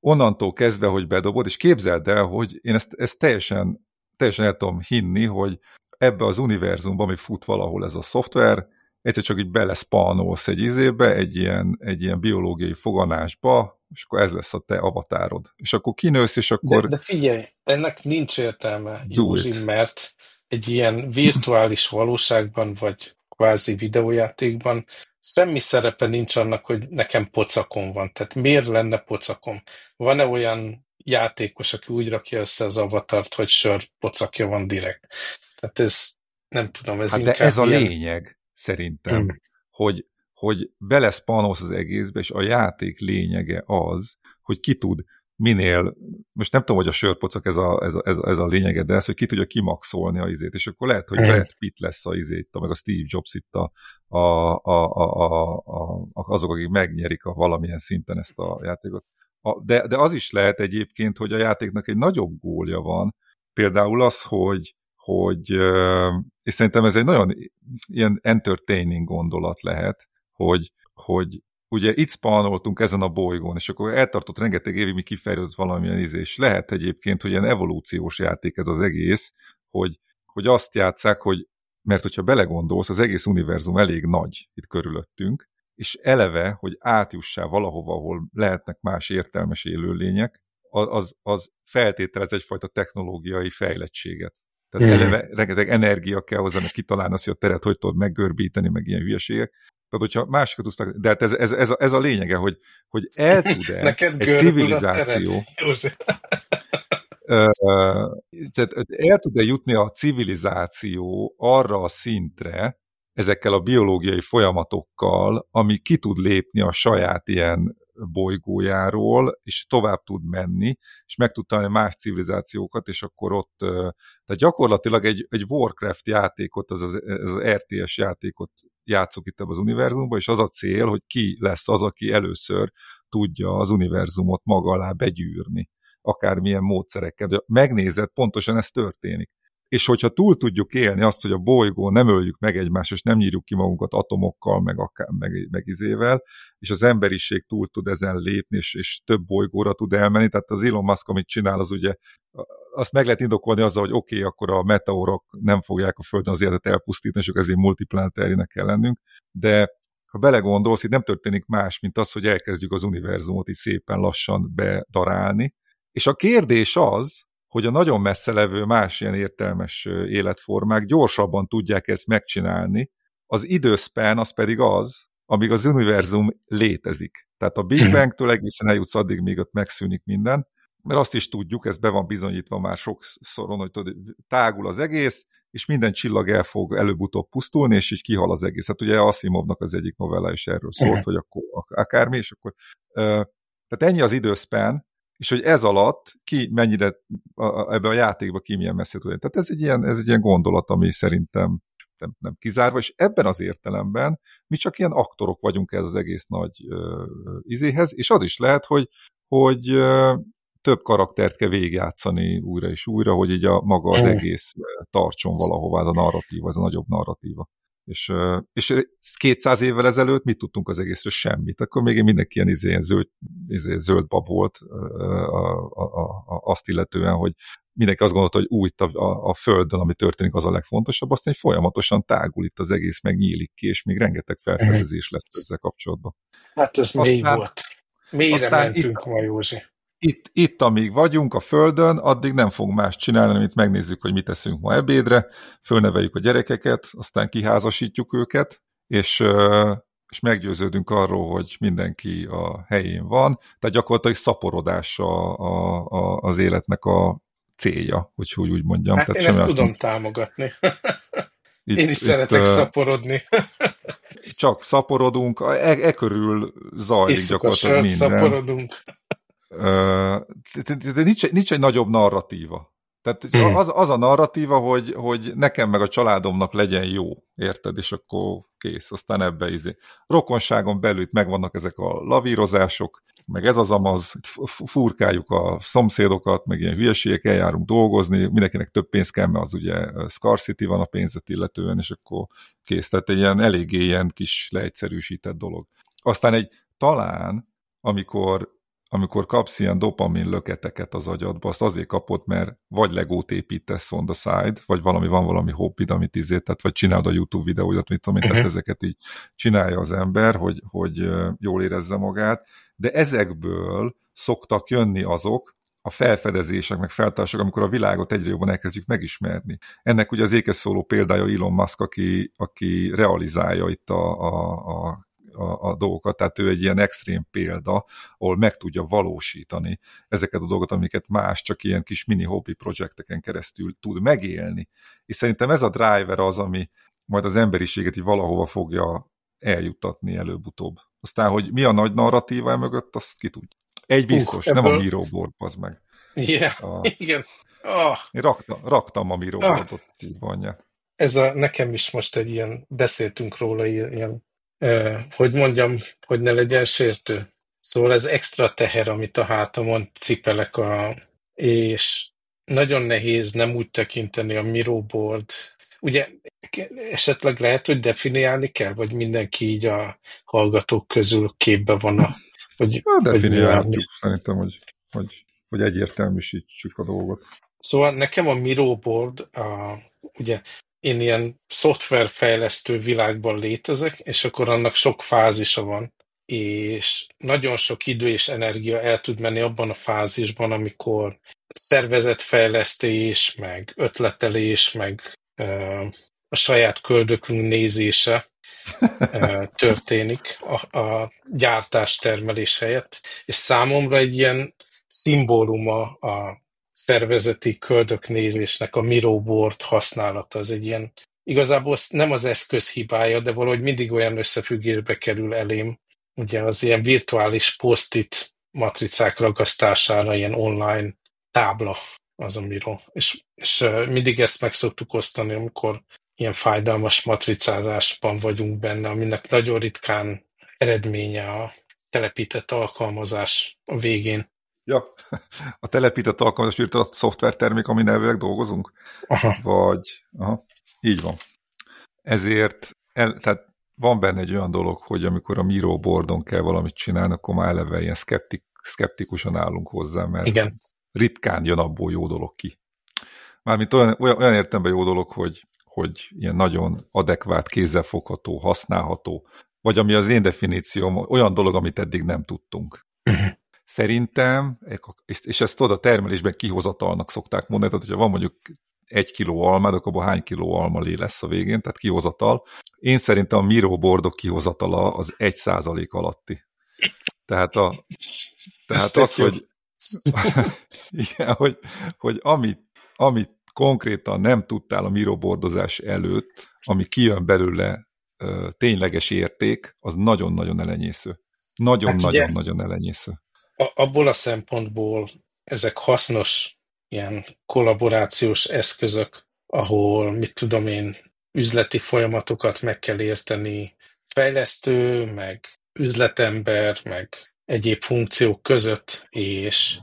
C: onnantól kezdve, hogy bedobod, és képzeld el, hogy én ezt, ezt teljesen, teljesen el tudom hinni, hogy ebbe az univerzumban, ami fut valahol ez a szoftver, egyszer csak így beleszpanolsz egy izébe, egy ilyen, egy ilyen biológiai foganásba, és akkor ez lesz a te avatárod. És akkor kinősz, és akkor...
B: De, de figyelj, ennek nincs értelme, Józsi, mert egy ilyen virtuális valóságban, vagy kvázi videójátékban semmi szerepe nincs annak, hogy nekem pocakom van. Tehát miért lenne pocakom? Van-e olyan játékos, aki úgy rakja össze az avatart, hogy sör pocakja van direkt? Tehát ez, nem tudom, ez hát inkább
C: de ez a
B: ilyen...
C: lényeg, szerintem, hmm. hogy, hogy beleszpanolsz az egészbe, és a játék lényege az, hogy ki tud minél, most nem tudom, hogy a sörpocak ez a, ez a, ez a, ez a lényege, de ez, hogy ki tudja kimaxolni a izét, és akkor lehet, hogy Brad Pitt lesz a izét, meg a Steve Jobs itt a, a, a, a, a, azok, akik megnyerik a valamilyen szinten ezt a játékot. A, de, de az is lehet egyébként, hogy a játéknak egy nagyobb gólja van, például az, hogy, hogy, és szerintem ez egy nagyon ilyen entertaining gondolat lehet, hogy, hogy ugye itt spanoltunk ezen a bolygón, és akkor eltartott rengeteg évig, mi kifejlődött valamilyen ízés. Lehet egyébként, hogy ilyen evolúciós játék ez az egész, hogy, hogy azt játszák, hogy mert hogyha belegondolsz, az egész univerzum elég nagy itt körülöttünk, és eleve, hogy átjussál valahova, ahol lehetnek más értelmes élőlények, az, az feltételez egyfajta technológiai fejlettséget. Tehát eleve rengeteg energia kell hozzá, hogy kitalálni azt, hogy a teret hogy tudod meggörbíteni, meg ilyen hülyeségek. Tehát, hogyha másikat tudsz, de hát ez, ez, ez, a, ez a lényege, hogy, hogy el tud-e egy civilizáció... tehát el tud-e jutni a civilizáció arra a szintre, ezekkel a biológiai folyamatokkal, ami ki tud lépni a saját ilyen bolygójáról, és tovább tud menni, és meg tud találni más civilizációkat, és akkor ott, tehát gyakorlatilag egy, egy Warcraft játékot, az, az, az RTS játékot játszok itt ebben az univerzumban, és az a cél, hogy ki lesz az, aki először tudja az univerzumot maga alá begyűrni akármilyen módszerekkel. De megnézed, pontosan ez történik és hogyha túl tudjuk élni azt, hogy a bolygó nem öljük meg egymást, és nem nyírjuk ki magunkat atomokkal, meg, akár, meg, meg izével, és az emberiség túl tud ezen lépni, és, és több bolygóra tud elmenni, tehát az Elon Musk, amit csinál, az ugye azt meg lehet indokolni azzal, hogy oké, okay, akkor a meteorok nem fogják a Földön az életet elpusztítani, és ezért multiplanetárienek kell lennünk, de ha belegondolsz, itt nem történik más, mint az, hogy elkezdjük az univerzumot így szépen lassan bedarálni, és a kérdés az, hogy a nagyon messze levő más ilyen értelmes életformák gyorsabban tudják ezt megcsinálni, az időszpán az pedig az, amíg az univerzum létezik. Tehát a Big mhm. Bang-től egészen eljutsz addig, míg ott megszűnik minden, mert azt is tudjuk, ez be van bizonyítva már sokszoron, hogy tudod, tágul az egész, és minden csillag el fog előbb-utóbb pusztulni, és így kihal az egész. Hát ugye Asimovnak az egyik novella is erről szólt, hogy akkor akármi, és akkor tehát ennyi az időszpán, és hogy ez alatt ki mennyire ebbe a játékba ki milyen messze tud Tehát ez egy, ilyen, ez egy ilyen gondolat, ami szerintem nem, nem kizárva, és ebben az értelemben mi csak ilyen aktorok vagyunk ez az egész nagy uh, izéhez, és az is lehet, hogy, hogy uh, több karaktert kell végigjátszani újra és újra, hogy így a maga az egész tartson valahová, ez a narratíva, ez a nagyobb narratíva. És, és 200 évvel ezelőtt mit tudtunk az egészről? Semmit. Akkor még mindenki ilyen, izé, ilyen zöld, izé, zöld bab volt a, a, a, azt illetően, hogy mindenki azt gondolta, hogy úgy a, a, a Földön, ami történik, az a legfontosabb, aztán egy folyamatosan tágul itt az egész, meg nyílik ki, és még rengeteg felfedezés lesz ezzel kapcsolatban.
B: Hát ez aztán, mély volt. Mélyre aztán mentünk itt, ma, Józsi
C: itt, itt, amíg vagyunk a Földön, addig nem fogunk más csinálni, mint megnézzük, hogy mit teszünk ma ebédre, fölneveljük a gyerekeket, aztán kiházasítjuk őket, és, és meggyőződünk arról, hogy mindenki a helyén van. Tehát gyakorlatilag szaporodás a, a, a, az életnek a célja, hogy úgy, úgy mondjam.
B: Hát
C: Tehát
B: én ezt tudom azt... támogatni. Itt, Én is itt, szeretek itt, szaporodni.
C: Csak szaporodunk, e, e körül zajlik Iszuk gyakorlatilag minden.
B: szaporodunk
C: nincs, nincs egy nagyobb narratíva. Tehát hmm. az, az a narratíva, hogy, hogy nekem meg a családomnak legyen jó, érted? És akkor kész, aztán ebbe izé. Rokonságon belül itt megvannak ezek a lavírozások, meg ez az amaz, furkáljuk a szomszédokat, meg ilyen hülyeségek, eljárunk dolgozni, mindenkinek több pénz kell, mert az ugye scarcity van a pénzet illetően, és akkor kész. Tehát egy ilyen eléggé ilyen kis leegyszerűsített dolog. Aztán egy talán, amikor amikor kapsz ilyen dopamin löketeket az agyadba, azt azért kapod, mert vagy legót építesz on the side, vagy valami van valami hobbid, amit izé, tehát vagy csinálod a YouTube videóját, mit tudom én, tehát uh-huh. ezeket így csinálja az ember, hogy, hogy jól érezze magát, de ezekből szoktak jönni azok, a felfedezések, meg feltársak, amikor a világot egyre jobban elkezdjük megismerni. Ennek ugye az ékes szóló példája Elon Musk, aki, aki realizálja itt a, a, a a, a dolgokat, tehát ő egy ilyen extrém példa, ahol meg tudja valósítani ezeket a dolgokat, amiket más csak ilyen kis mini hobby projekteken keresztül tud megélni. És szerintem ez a driver az, ami majd az emberiséget így valahova fogja eljuttatni előbb-utóbb. Aztán, hogy mi a nagy narratíva mögött, azt ki tudja. Egy biztos, uh, ebből... nem a Miro board, az meg.
B: Yeah, a... igen. Oh.
C: Én raktam, raktam a Miro oh. boardot, így van.
B: Ez a, nekem is most egy ilyen, beszéltünk róla, ilyen hogy mondjam, hogy ne legyen sértő. Szóval ez extra teher, amit a hátamon cipelek, a, és nagyon nehéz nem úgy tekinteni a Miro Board ugye esetleg lehet, hogy definiálni kell, vagy mindenki így a hallgatók közül képbe van a... Hogy,
C: Na, definiáljuk, szerintem, hogy, hogy, hogy egyértelműsítsük a dolgot.
B: Szóval nekem a Miro board, a, ugye én ilyen szoftverfejlesztő világban létezek, és akkor annak sok fázisa van, és nagyon sok idő és energia el tud menni abban a fázisban, amikor szervezetfejlesztés, meg ötletelés, meg a saját köldökünk nézése történik a, a gyártás termelés helyett, és számomra egy ilyen szimbóluma a szervezeti köldöknézésnek a Miro board használata. Az egy ilyen, igazából nem az eszköz hibája, de valahogy mindig olyan összefüggésbe kerül elém, ugye az ilyen virtuális post-it matricák ragasztására, ilyen online tábla az a Miro. És, és mindig ezt meg szoktuk osztani, amikor ilyen fájdalmas matricázásban vagyunk benne, aminek nagyon ritkán eredménye a telepített alkalmazás a végén.
C: Ja, a telepített alkalmazás a szoftvertermék, amin elvileg dolgozunk? Aha. Vagy, aha, így van. Ezért, el, tehát van benne egy olyan dolog, hogy amikor a Miro boardon kell valamit csinálni, akkor már eleve ilyen szkeptik, szkeptikusan állunk hozzá, mert
B: Igen.
C: ritkán jön abból jó dolog ki. Mármint olyan, olyan, olyan értemben jó dolog, hogy, hogy ilyen nagyon adekvát, kézzelfogható, használható, vagy ami az én definícióm, olyan dolog, amit eddig nem tudtunk. Uh mhm. -huh. Szerintem, és ezt oda termelésben kihozatalnak szokták mondani, tehát hogyha van mondjuk egy kiló almád, akkor abban hány kiló almalé lesz a végén, tehát kihozatal. Én szerintem a Miro bordok kihozatala az egy százalék alatti. Tehát, a, tehát az, hogy, igen, hogy, hogy amit, amit konkrétan nem tudtál a Miro bordozás előtt, ami kijön belőle tényleges érték, az nagyon-nagyon elenyésző. Nagyon-nagyon-nagyon hát elenyésző
B: abból a szempontból ezek hasznos ilyen kollaborációs eszközök, ahol, mit tudom én, üzleti folyamatokat meg kell érteni fejlesztő, meg üzletember, meg egyéb funkciók között, és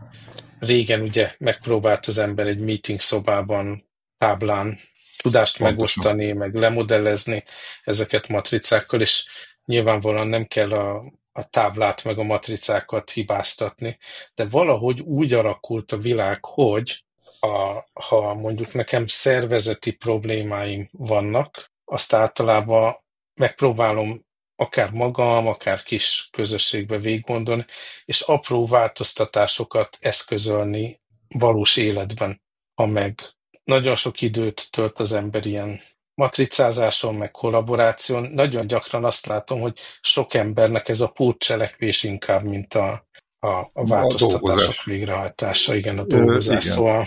B: régen ugye megpróbált az ember egy meeting szobában, táblán tudást Pontosan. megosztani, meg lemodellezni ezeket matricákkal, és nyilvánvalóan nem kell a a táblát meg a matricákat hibáztatni, de valahogy úgy alakult a világ, hogy a, ha mondjuk nekem szervezeti problémáim vannak, azt általában megpróbálom akár magam, akár kis közösségbe végigmondani, és apró változtatásokat eszközölni valós életben. Ha meg nagyon sok időt tölt az ember ilyen matricázáson, meg kollaboráción nagyon gyakran azt látom, hogy sok embernek ez a pótcselekvés inkább, mint a, a, a változtatások a végrehajtása, igen, a dolgozás. Ö, igen. Szóval...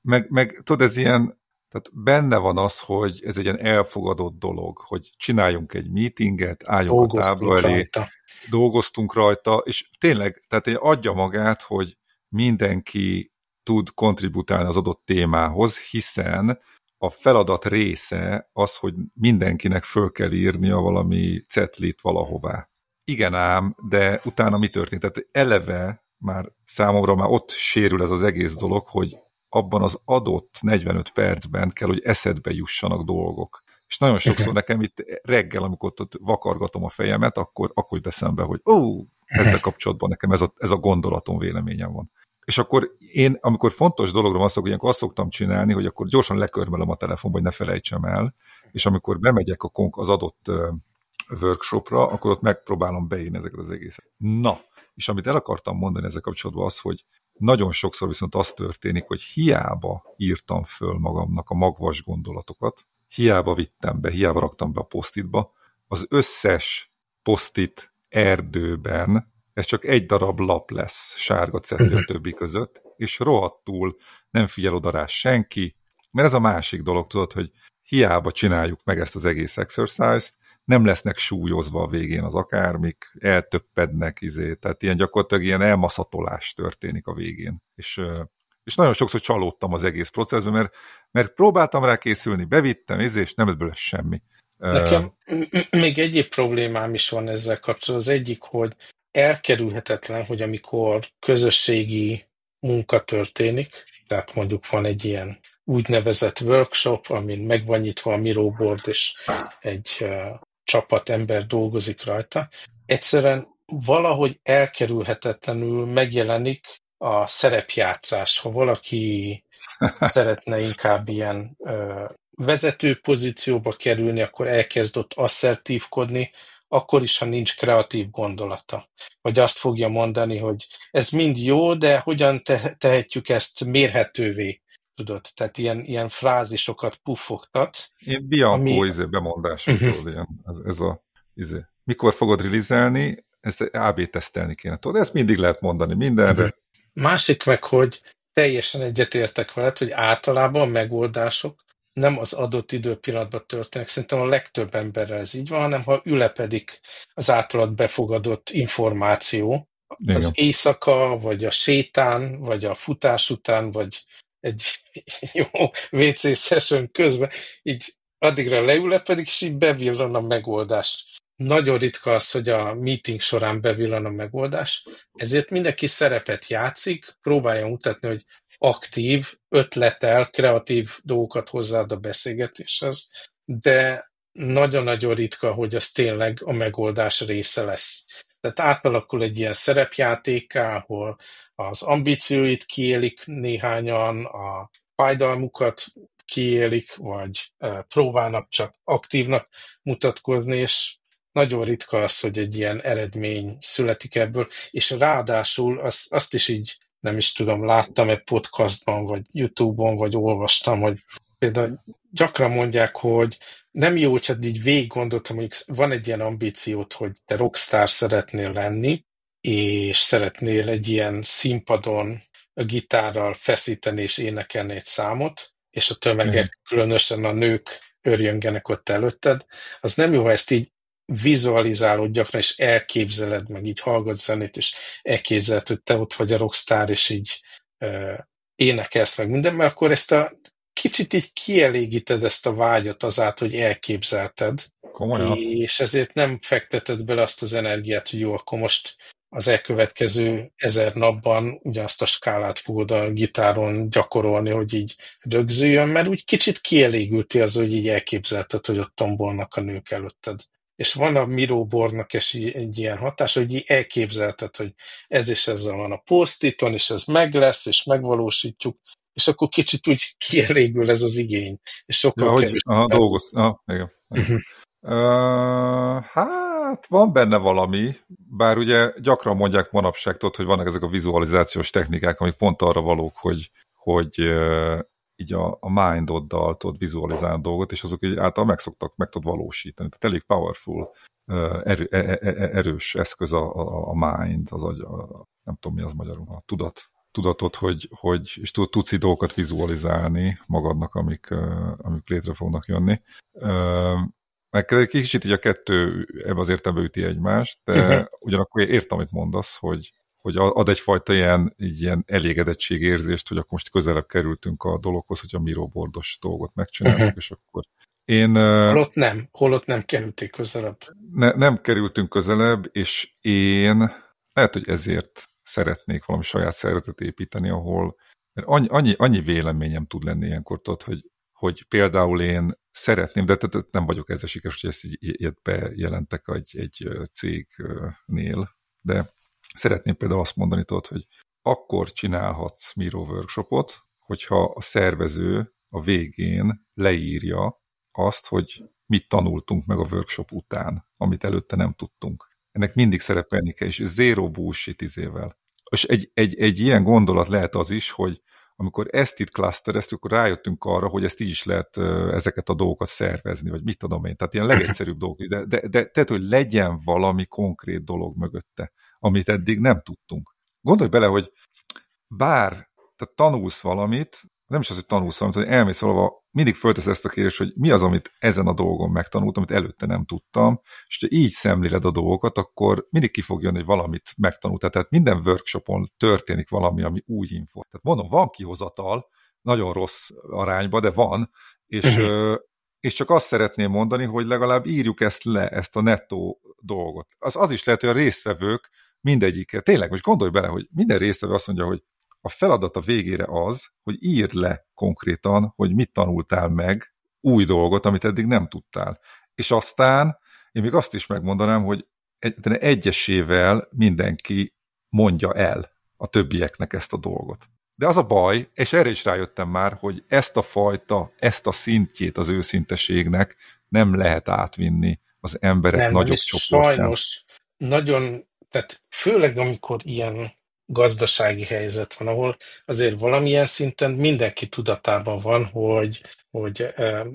C: Meg, meg tudod, ez ilyen, tehát benne van az, hogy ez egy ilyen elfogadott dolog, hogy csináljunk egy meetinget, álljunk dolgoztunk a tábla elé, rajta. dolgoztunk rajta, és tényleg, tehát adja magát, hogy mindenki tud kontributálni az adott témához, hiszen a feladat része az, hogy mindenkinek föl kell írnia valami cetlit valahová. Igen ám, de utána mi történt? Tehát eleve már számomra már ott sérül ez az egész dolog, hogy abban az adott 45 percben kell, hogy eszedbe jussanak dolgok. És nagyon sokszor nekem itt reggel, amikor ott vakargatom a fejemet, akkor, akkor jut eszembe, hogy ó, ezzel kapcsolatban nekem ez a, ez a gondolatom, véleményem van. És akkor én, amikor fontos dologról van szó, hogy azt szoktam csinálni, hogy akkor gyorsan lekörmelem a telefonba, hogy ne felejtsem el, és amikor bemegyek a konk az adott workshopra, akkor ott megpróbálom beírni ezeket az egészet. Na, és amit el akartam mondani ezzel kapcsolatban az, hogy nagyon sokszor viszont az történik, hogy hiába írtam föl magamnak a magvas gondolatokat, hiába vittem be, hiába raktam be a posztitba, az összes posztit erdőben ez csak egy darab lap lesz sárga cetli a többi között, és rohadtul nem figyel oda rá senki, mert ez a másik dolog, tudod, hogy hiába csináljuk meg ezt az egész exercise-t, nem lesznek súlyozva a végén az akármik, eltöppednek, izé, tehát ilyen gyakorlatilag ilyen elmaszatolás történik a végén. És, és nagyon sokszor csalódtam az egész processben, mert, mert próbáltam rá készülni, bevittem, izé, és nem ebből semmi.
B: Nekem még egyéb problémám is van ezzel kapcsolatban. Az egyik, hogy elkerülhetetlen, hogy amikor közösségi munka történik, tehát mondjuk van egy ilyen úgynevezett workshop, amin meg van nyitva a Miro board, és egy uh, csapat ember dolgozik rajta. Egyszerűen valahogy elkerülhetetlenül megjelenik a szerepjátszás. Ha valaki szeretne inkább ilyen uh, vezető pozícióba kerülni, akkor elkezd ott asszertívkodni, akkor is, ha nincs kreatív gondolata. Vagy azt fogja mondani, hogy ez mind jó, de hogyan te- tehetjük ezt mérhetővé? Tudod, tehát ilyen, ilyen frázisokat puffogtat.
C: Én Bianco ami... izé bemondás, uh-huh. tudod, ilyen, ez, ez a izé. Mikor fogod releaselni, ezt AB tesztelni kéne. Tudod, ezt mindig lehet mondani mindenre. Uh-huh.
B: Másik meg, hogy teljesen egyetértek veled, hogy általában a megoldások nem az adott időpillanatban történnek. Szerintem a legtöbb emberrel ez így van, hanem ha ülepedik az általad befogadott információ, Igen. az éjszaka, vagy a sétán, vagy a futás után, vagy egy jó WC session közben, így addigra leülepedik, és így bevillan a megoldás. Nagyon ritka az, hogy a meeting során bevillan a megoldás, ezért mindenki szerepet játszik, próbálja mutatni, hogy aktív, ötletel, kreatív dolgokat hozzáad a beszélgetéshez, de nagyon-nagyon ritka, hogy az tényleg a megoldás része lesz. Tehát átalakul egy ilyen szerepjátéká, ahol az ambícióit kiélik néhányan, a fájdalmukat kiélik, vagy próbálnak csak aktívnak mutatkozni, és nagyon ritka az, hogy egy ilyen eredmény születik ebből, és ráadásul azt, azt is így nem is tudom, láttam egy podcastban, vagy Youtube-on, vagy olvastam, hogy például gyakran mondják, hogy nem jó, hogyha így végig gondoltam, hogy van egy ilyen ambíciót, hogy te rockstar szeretnél lenni, és szeretnél egy ilyen színpadon a gitárral feszíteni és énekelni egy számot, és a tömegek, mm. különösen a nők örjöngenek ott előtted, az nem jó, ha ezt így vizualizálod gyakran, és elképzeled, meg így hallgat zenét, és elképzeled, hogy te ott vagy a rockstar, és így uh, énekelsz meg minden, mert akkor ezt a kicsit így kielégíted ezt a vágyat azáltal, hogy elképzelted, Komolyan. és ezért nem fekteted bele azt az energiát, hogy jó, akkor most az elkövetkező ezer napban ugyanazt a skálát fogod a gitáron gyakorolni, hogy így rögzüljön, mert úgy kicsit kielégülti az, hogy így elképzelted, hogy ott tombolnak a nők előtted és van a Mirobornak is egy ilyen hatás, hogy így elképzelted, hogy ez és ezzel van a posztiton, és ez meg lesz, és megvalósítjuk, és akkor kicsit úgy kielégül ez az igény. És sokkal
C: ja, hogy, aha, dolgoz, aha, igen. Uh-huh. Uh, hát van benne valami, bár ugye gyakran mondják manapság, tudod, hogy vannak ezek a vizualizációs technikák, amik pont arra valók, hogy, hogy így a, a mindoddal tudod vizualizálni a dolgot, és azok így által meg szoktak, meg tudod valósítani. Tehát elég powerful, erő, e, e, e, erős eszköz a, a, a mind, az agy, a, nem tudom mi az magyarul, a tudat, tudatot, hogy, hogy és tud, tudsz dolgokat vizualizálni magadnak, amik, amik létre fognak jönni. Meg egy kicsit így a kettő ebben az értelemben üti egymást, de uh. -huh. ugyanakkor értem, amit mondasz, hogy, hogy ad egyfajta ilyen, ilyen elégedettségérzést, hogy akkor most közelebb kerültünk a dologhoz, hogy a mirobordos dolgot megcsináltuk, uh-huh. és akkor én...
B: Holott nem, holott nem kerülték közelebb.
C: Ne, nem kerültünk közelebb, és én lehet, hogy ezért szeretnék valami saját szervezetet építeni, ahol mert annyi, annyi, annyi véleményem tud lenni ilyenkor, tudod, hogy, hogy például én szeretném, de tehát nem vagyok ezzel sikeres, hogy ezt így, így bejelentek egy, egy cégnél, de Szeretném például azt mondani, tudod, hogy akkor csinálhatsz Miro workshopot, hogyha a szervező a végén leírja azt, hogy mit tanultunk meg a workshop után, amit előtte nem tudtunk. Ennek mindig szerepelni kell, és zero bullshit izével. És egy, egy, egy ilyen gondolat lehet az is, hogy amikor ezt itt klasztereztük, akkor rájöttünk arra, hogy ezt így is lehet ezeket a dolgokat szervezni, vagy mit tudom én. Tehát ilyen legegyszerűbb dolgok, de, de, de tehát, hogy legyen valami konkrét dolog mögötte, amit eddig nem tudtunk. Gondolj bele, hogy bár te tanulsz valamit, nem is az, hogy tanulsz valamit, hogy elmész valahova, mindig föltesz ezt a kérdést, hogy mi az, amit ezen a dolgon megtanultam, amit előtte nem tudtam, és ha így szemléled a dolgokat, akkor mindig ki fog jönni, hogy valamit megtanultál. Tehát minden workshopon történik valami, ami új info. Tehát mondom, van kihozatal, nagyon rossz arányba, de van, és, uh-huh. és csak azt szeretném mondani, hogy legalább írjuk ezt le, ezt a nettó dolgot. Az, az is lehet, hogy a résztvevők mindegyike, tényleg, most gondolj bele, hogy minden résztvevő azt mondja, hogy a feladat a végére az, hogy írd le konkrétan, hogy mit tanultál meg, új dolgot, amit eddig nem tudtál. És aztán én még azt is megmondanám, hogy egyesével mindenki mondja el a többieknek ezt a dolgot. De az a baj, és erre is rájöttem már, hogy ezt a fajta, ezt a szintjét az őszinteségnek nem lehet átvinni az emberek nem, nagyobb csoportján.
B: Sajnos nagyon, tehát főleg amikor ilyen gazdasági helyzet van, ahol azért valamilyen szinten mindenki tudatában van, hogy, hogy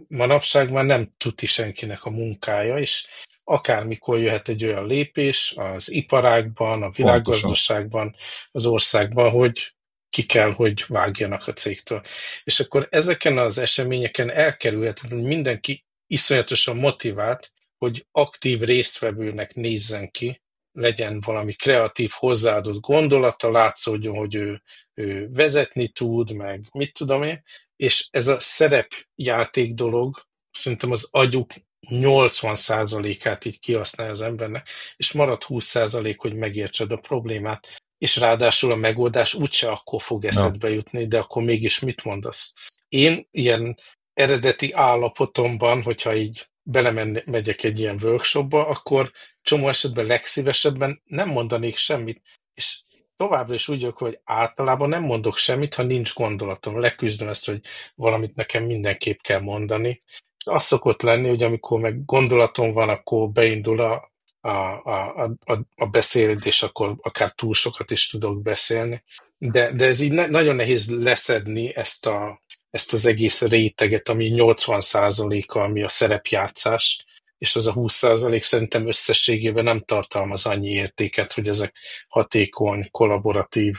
B: manapság már nem tuti senkinek a munkája, és akármikor jöhet egy olyan lépés az iparágban, a világgazdaságban, az országban, hogy ki kell, hogy vágjanak a cégtől. És akkor ezeken az eseményeken elkerülhetetlenül mindenki iszonyatosan motivált, hogy aktív résztvevőnek nézzen ki, legyen valami kreatív, hozzáadott gondolata, látszódjon, hogy ő, ő vezetni tud, meg mit tudom én, és ez a szerepjáték dolog, szerintem az agyuk 80%-át így kihasználja az embernek, és marad 20% hogy megértsed a problémát, és ráadásul a megoldás úgyse akkor fog eszedbe jutni, de akkor mégis mit mondasz? Én ilyen eredeti állapotomban, hogyha így belemegyek egy ilyen workshopba, akkor csomó esetben legszívesebben nem mondanék semmit, és továbbra is úgy hogy általában nem mondok semmit, ha nincs gondolatom. Leküzdöm ezt, hogy valamit nekem mindenképp kell mondani. És az szokott lenni, hogy amikor meg gondolatom van, akkor beindul a, a, a, a, a beszélés, akkor akár túl sokat is tudok beszélni. De, de ez így ne, nagyon nehéz leszedni ezt a, ezt az egész réteget, ami 80%-a, ami a szerepjátszás, és az a 20% szerintem összességében nem tartalmaz annyi értéket, hogy ezek hatékony, kollaboratív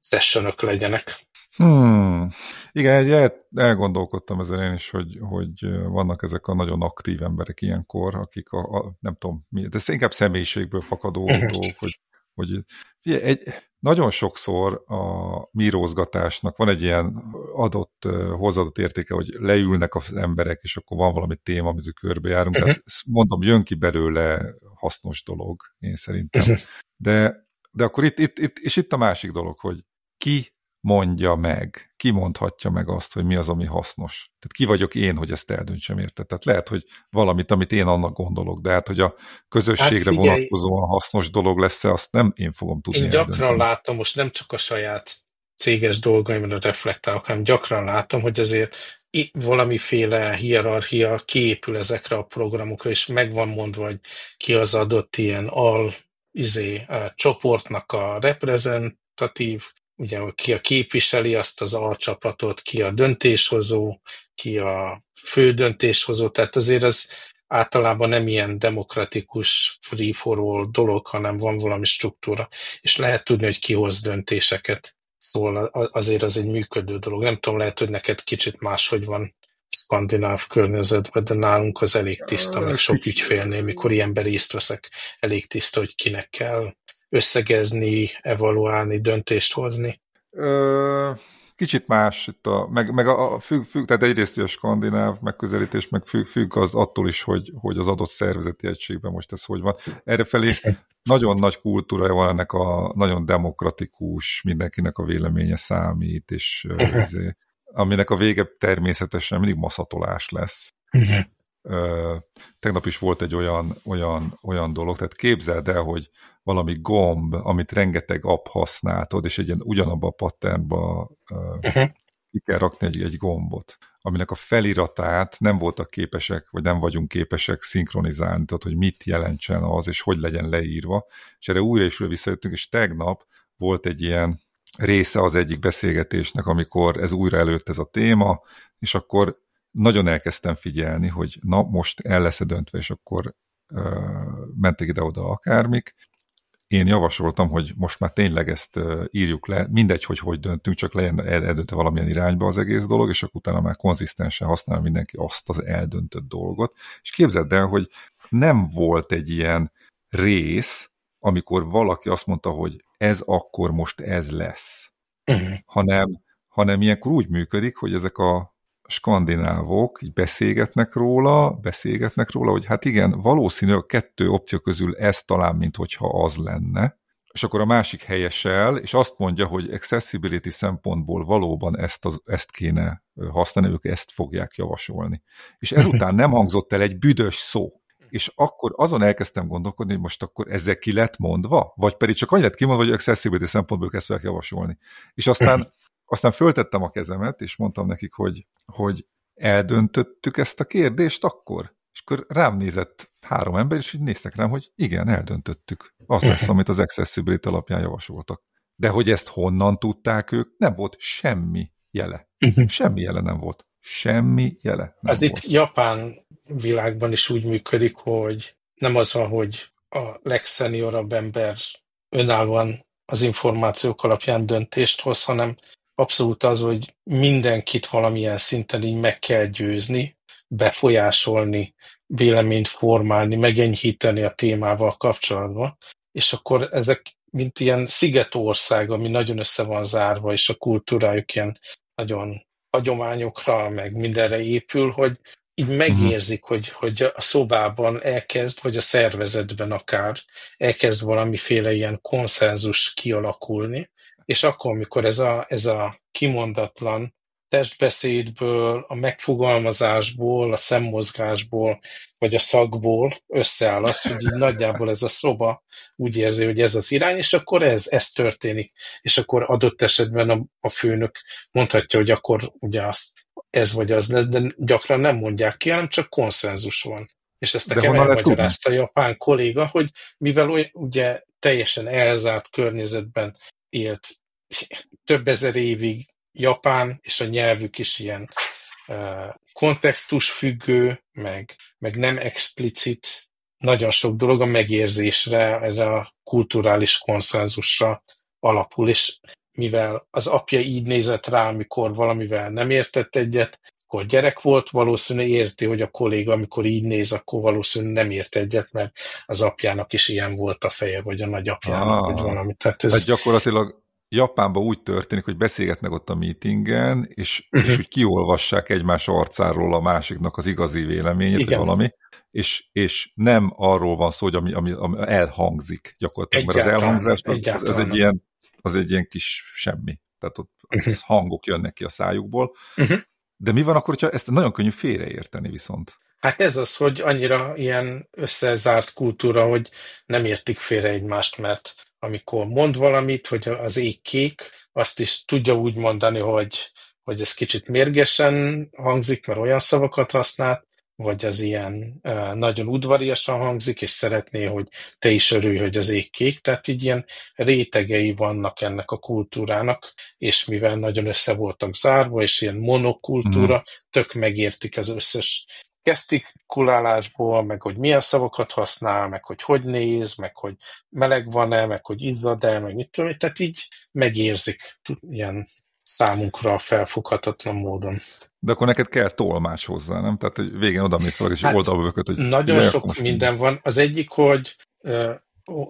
B: sessionök legyenek.
C: Hmm. Igen, egy elgondolkodtam ezen én is, hogy, hogy vannak ezek a nagyon aktív emberek ilyenkor, akik a, a nem tudom mi, de ez inkább személyiségből fakadó dolgok, hogy, hogy figyelj, egy, nagyon sokszor a mírózgatásnak van egy ilyen adott, hozzáadott értéke, hogy leülnek az emberek, és akkor van valami téma, amit körbejárunk. Uh -huh. Tehát mondom, jön ki belőle hasznos dolog, én szerintem. Uh -huh. De, de akkor itt, itt, itt, és itt a másik dolog, hogy ki mondja meg, ki mondhatja meg azt, hogy mi az, ami hasznos. Tehát ki vagyok én, hogy ezt eldöntsem, érte. Tehát lehet, hogy valamit, amit én annak gondolok, de hát, hogy a közösségre hát vonatkozóan hasznos dolog lesz-e, azt nem én fogom tudni
B: Én gyakran eldönteni. látom, most nem csak a saját céges dolgaimra reflektálok, hanem gyakran látom, hogy azért valamiféle hierarchia kiépül ezekre a programokra, és megvan mondva, hogy ki az adott ilyen al izé, a csoportnak a reprezentatív ugye ki a képviseli azt az alcsapatot, ki a döntéshozó, ki a fő döntéshozó, tehát azért ez általában nem ilyen demokratikus free for all dolog, hanem van valami struktúra, és lehet tudni, hogy ki hoz döntéseket. Szóval azért az egy működő dolog. Nem tudom, lehet, hogy neked kicsit máshogy van skandináv környezetben, de nálunk az elég tiszta, meg sok ügyfélnél, mikor ilyenben részt veszek, elég tiszta, hogy kinek kell összegezni, evaluálni, döntést hozni?
C: Ö, kicsit más itt a, meg, meg a, a függ, függ, tehát egyrészt a skandináv megközelítés, meg függ, függ az attól is, hogy, hogy az adott szervezeti egységben most ez hogy van. Errefelé nagyon nagy kultúra van ennek a nagyon demokratikus, mindenkinek a véleménye számít, és uh aminek a vége természetesen mindig maszatolás lesz. Uh -huh. Tegnap is volt egy olyan, olyan, olyan dolog, tehát képzeld el, hogy valami gomb, amit rengeteg app használtod, és egy ilyen ugyanabba a patternba uh -huh. ki kell rakni egy, egy gombot, aminek a feliratát nem voltak képesek, vagy nem vagyunk képesek szinkronizálni, tehát hogy mit jelentsen az, és hogy legyen leírva, és erre újra és újra visszajöttünk, és tegnap volt egy ilyen része az egyik beszélgetésnek, amikor ez újra előtt ez a téma, és akkor nagyon elkezdtem figyelni, hogy na, most el lesz döntve, és akkor ö, mentek ide-oda akármik. Én javasoltam, hogy most már tényleg ezt írjuk le, mindegy, hogy hogy döntünk, csak legyen eldöntve valamilyen irányba az egész dolog, és akkor utána már konzisztensen használ mindenki azt az eldöntött dolgot. És képzeld el, hogy nem volt egy ilyen rész, amikor valaki azt mondta, hogy ez akkor most ez lesz, uh mhm. -huh. hanem, hanem ilyenkor úgy működik, hogy ezek a skandinávok így beszélgetnek róla, beszélgetnek róla, hogy hát igen, valószínű a kettő opció közül ez talán, mint hogyha az lenne, és akkor a másik helyesel, és azt mondja, hogy accessibility szempontból valóban ezt, az, ezt kéne használni, ők ezt fogják javasolni. És ezután nem hangzott el egy büdös szó. És akkor azon elkezdtem gondolkodni, hogy most akkor ezzel ki lett mondva, vagy pedig csak annyit kimondva, hogy accessibility szempontból ők ezt fogják javasolni. És aztán, aztán föltettem a kezemet, és mondtam nekik, hogy, hogy eldöntöttük ezt a kérdést akkor? És akkor rám nézett három ember, és így néztek rám, hogy igen, eldöntöttük. Az lesz, amit az Accessibility alapján javasoltak. De hogy ezt honnan tudták ők, nem volt semmi jele. Mhm. Semmi jele nem volt. Semmi jele nem
B: Az volt. itt Japán világban is úgy működik, hogy nem az van, hogy a legszeniorabb ember önállóan az információk alapján döntést hoz, hanem abszolút az, hogy mindenkit valamilyen szinten így meg kell győzni, befolyásolni, véleményt formálni, megenyhíteni a témával kapcsolatban, és akkor ezek mint ilyen szigetország, ami nagyon össze van zárva, és a kultúrájuk ilyen nagyon hagyományokra, meg mindenre épül, hogy így megérzik, uh-huh. hogy, hogy a szobában elkezd, vagy a szervezetben akár elkezd valamiféle ilyen konszenzus kialakulni, és akkor, amikor ez a, ez a kimondatlan testbeszédből, a megfogalmazásból, a szemmozgásból, vagy a szakból összeáll az, hogy így nagyjából ez a szoba úgy érzi, hogy ez az irány, és akkor ez, ez történik. És akkor adott esetben a, a főnök mondhatja, hogy akkor ugye azt, ez vagy az lesz, de gyakran nem mondják ki, hanem csak konszenzus van. És ezt nekem elmagyarázta a japán kolléga, hogy mivel ugye teljesen elzárt környezetben élt több ezer évig Japán, és a nyelvük is ilyen kontextusfüggő, meg, meg nem explicit, nagyon sok dolog a megérzésre, erre a kulturális konszenzusra alapul, és mivel az apja így nézett rá, amikor valamivel nem értett egyet, akkor gyerek volt, valószínűleg érti, hogy a kolléga, amikor így néz, akkor valószínűleg nem ért egyet, mert az apjának is ilyen volt a feje, vagy a nagyapjának, ah, vagy valami.
C: Tehát ez... Tehát gyakorlatilag Japánban úgy történik, hogy beszélgetnek ott a meetingen, és, és hogy kiolvassák egymás arcáról a másiknak az igazi véleményét, vagy valami, és, és nem arról van szó, hogy ami, ami, ami elhangzik gyakorlatilag, mert az elhangzás az, az, egy ilyen, az egy ilyen kis semmi. Tehát ott uh-huh. hangok jönnek ki a szájukból. Uh-huh. De mi van akkor, hogyha ezt nagyon könnyű félreérteni viszont?
B: Hát ez az, hogy annyira ilyen összezárt kultúra, hogy nem értik félre egymást, mert amikor mond valamit, hogy az ég kék, azt is tudja úgy mondani, hogy, hogy ez kicsit mérgesen hangzik, mert olyan szavakat használ, vagy az ilyen uh, nagyon udvariasan hangzik, és szeretné, hogy te is örülj, hogy az ég kék. Tehát így ilyen rétegei vannak ennek a kultúrának, és mivel nagyon össze voltak zárva, és ilyen monokultúra, mm. tök megértik az összes gesztikulálásból, meg hogy milyen szavakat használ, meg hogy hogy néz, meg hogy meleg van-e, meg hogy izzad-e, meg mit tudom, tehát így megérzik ilyen számunkra felfoghatatlan módon.
C: De akkor neked kell tolmács hozzá, nem? Tehát hogy végén oda mész valaki, és hát, oldalba bököt, hogy...
B: Nagyon sok minden van. Az egyik, hogy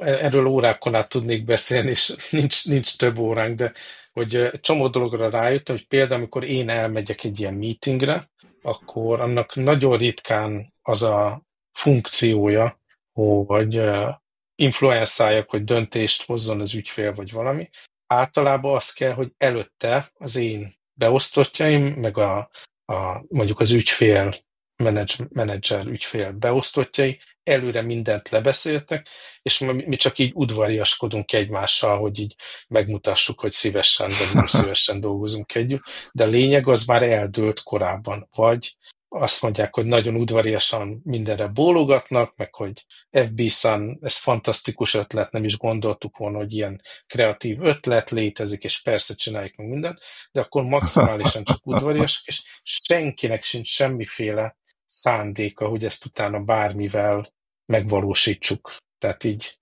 B: erről órákon át tudnék beszélni, és nincs, nincs több óránk, de hogy csomó dologra rájöttem, hogy például, amikor én elmegyek egy ilyen meetingre, akkor annak nagyon ritkán az a funkciója, hogy influenszáljak, hogy döntést hozzon az ügyfél, vagy valami. Általában az kell, hogy előtte az én beosztottjaim, meg a, a mondjuk az ügyfél, menedzser ügyfél beosztottjai előre mindent lebeszéltek, és mi csak így udvariaskodunk egymással, hogy így megmutassuk, hogy szívesen vagy nem szívesen dolgozunk együtt, de a lényeg az már eldőlt korábban, vagy azt mondják, hogy nagyon udvariasan mindenre bólogatnak, meg hogy FB Sun, ez fantasztikus ötlet, nem is gondoltuk volna, hogy ilyen kreatív ötlet létezik, és persze csináljuk meg mindent, de akkor maximálisan csak udvariasak, és senkinek sincs semmiféle szándéka, hogy ezt utána bármivel megvalósítsuk. Tehát így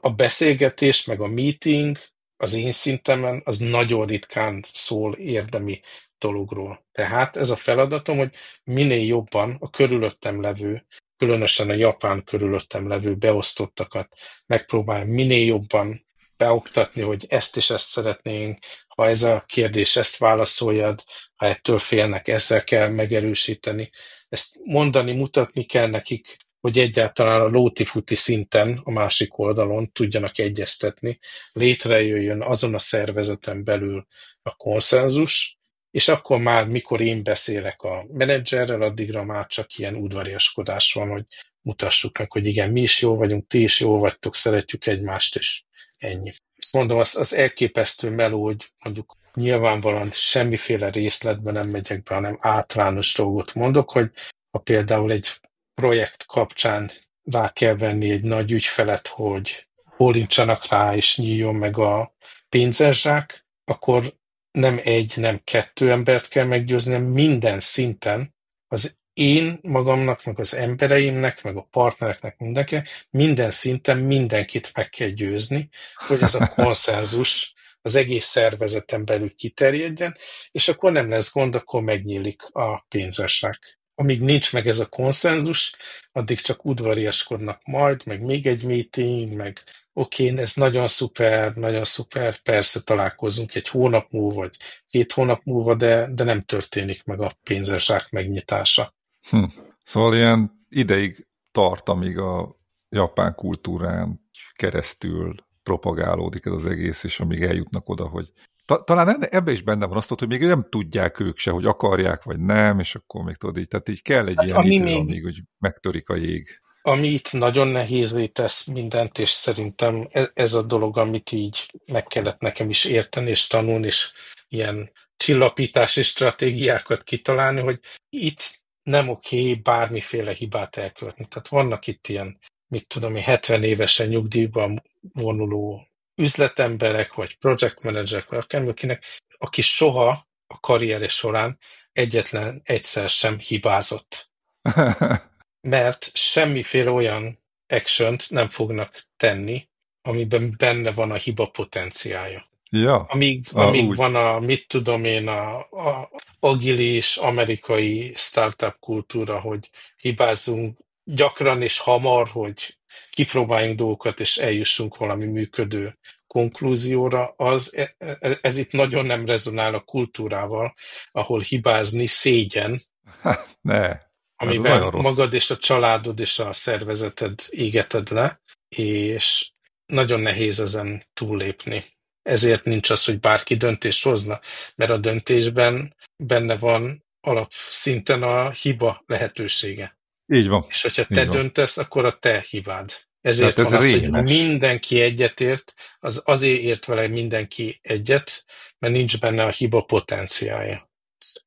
B: a, beszélgetés, meg a meeting az én szintemen az nagyon ritkán szól érdemi dologról. Tehát ez a feladatom, hogy minél jobban a körülöttem levő, különösen a japán körülöttem levő beosztottakat megpróbál minél jobban beoktatni, hogy ezt is ezt szeretnénk, ha ez a kérdés, ezt válaszoljad, ha ettől félnek, ezzel kell megerősíteni. Ezt mondani, mutatni kell nekik, hogy egyáltalán a lóti-futi szinten a másik oldalon tudjanak egyeztetni, létrejöjjön azon a szervezeten belül a konszenzus, és akkor már, mikor én beszélek a menedzserrel, addigra már csak ilyen udvariaskodás van, hogy mutassuk meg, hogy igen, mi is jó vagyunk, ti is jó vagytok, szeretjük egymást, és ennyi. Azt mondom, az, az elképesztő meló, hogy mondjuk nyilvánvalóan semmiféle részletben nem megyek be, hanem általános dolgot mondok, hogy ha például egy projekt kapcsán rá kell venni egy nagy ügyfelet, hogy bólincsanak rá, és nyíljon meg a pénzezsák, akkor nem egy, nem kettő embert kell meggyőzni, hanem minden szinten az én magamnak, meg az embereimnek, meg a partnereknek mindenki, minden szinten mindenkit meg kell győzni, hogy ez a konszenzus az egész szervezeten belül kiterjedjen, és akkor nem lesz gond, akkor megnyílik a pénzesek amíg nincs meg ez a konszenzus, addig csak udvariaskodnak majd, meg még egy meeting, meg oké, okay, ez nagyon szuper, nagyon szuper, persze találkozunk egy hónap múlva, vagy két hónap múlva, de, de nem történik meg a pénzesák megnyitása.
C: Hm. Szóval ilyen ideig tart, amíg a japán kultúrán keresztül propagálódik ez az egész, és amíg eljutnak oda, hogy ta, talán ebbe is benne van azt, hogy még nem tudják ők se, hogy akarják, vagy nem, és akkor még tudod így, tehát így kell egy hát, ilyen ami idő, még, amíg hogy megtörik a jég.
B: Ami itt nagyon nehézé tesz mindent, és szerintem e, ez a dolog, amit így meg kellett nekem is érteni, és tanulni, és ilyen csillapítási stratégiákat kitalálni, hogy itt nem oké okay bármiféle hibát elkövetni. Tehát vannak itt ilyen, mit tudom én, 70 évesen nyugdíjban vonuló üzletemberek, vagy projektmenedzserek, vagy akármikinek, aki soha a karrierje során egyetlen egyszer sem hibázott. Mert semmiféle olyan action nem fognak tenni, amiben benne van a hiba potenciája.
C: Ja,
B: amíg, ah, amíg van a, mit tudom én, a, a agilis amerikai startup kultúra, hogy hibázunk gyakran és hamar, hogy kipróbáljunk dolgokat, és eljussunk valami működő konklúzióra, az, e, e, ez itt nagyon nem rezonál a kultúrával, ahol hibázni szégyen,
C: ne,
B: amivel magad és a családod és a szervezeted égeted le, és nagyon nehéz ezen túllépni. Ezért nincs az, hogy bárki döntést hozna, mert a döntésben benne van alapszinten a hiba lehetősége.
C: Így van.
B: És hogyha te
C: Így
B: döntesz, van. akkor a te hibád. Ezért hát ez van az, hogy mindenki egyetért, az azért ért vele mindenki egyet, mert nincs benne a hiba potenciája.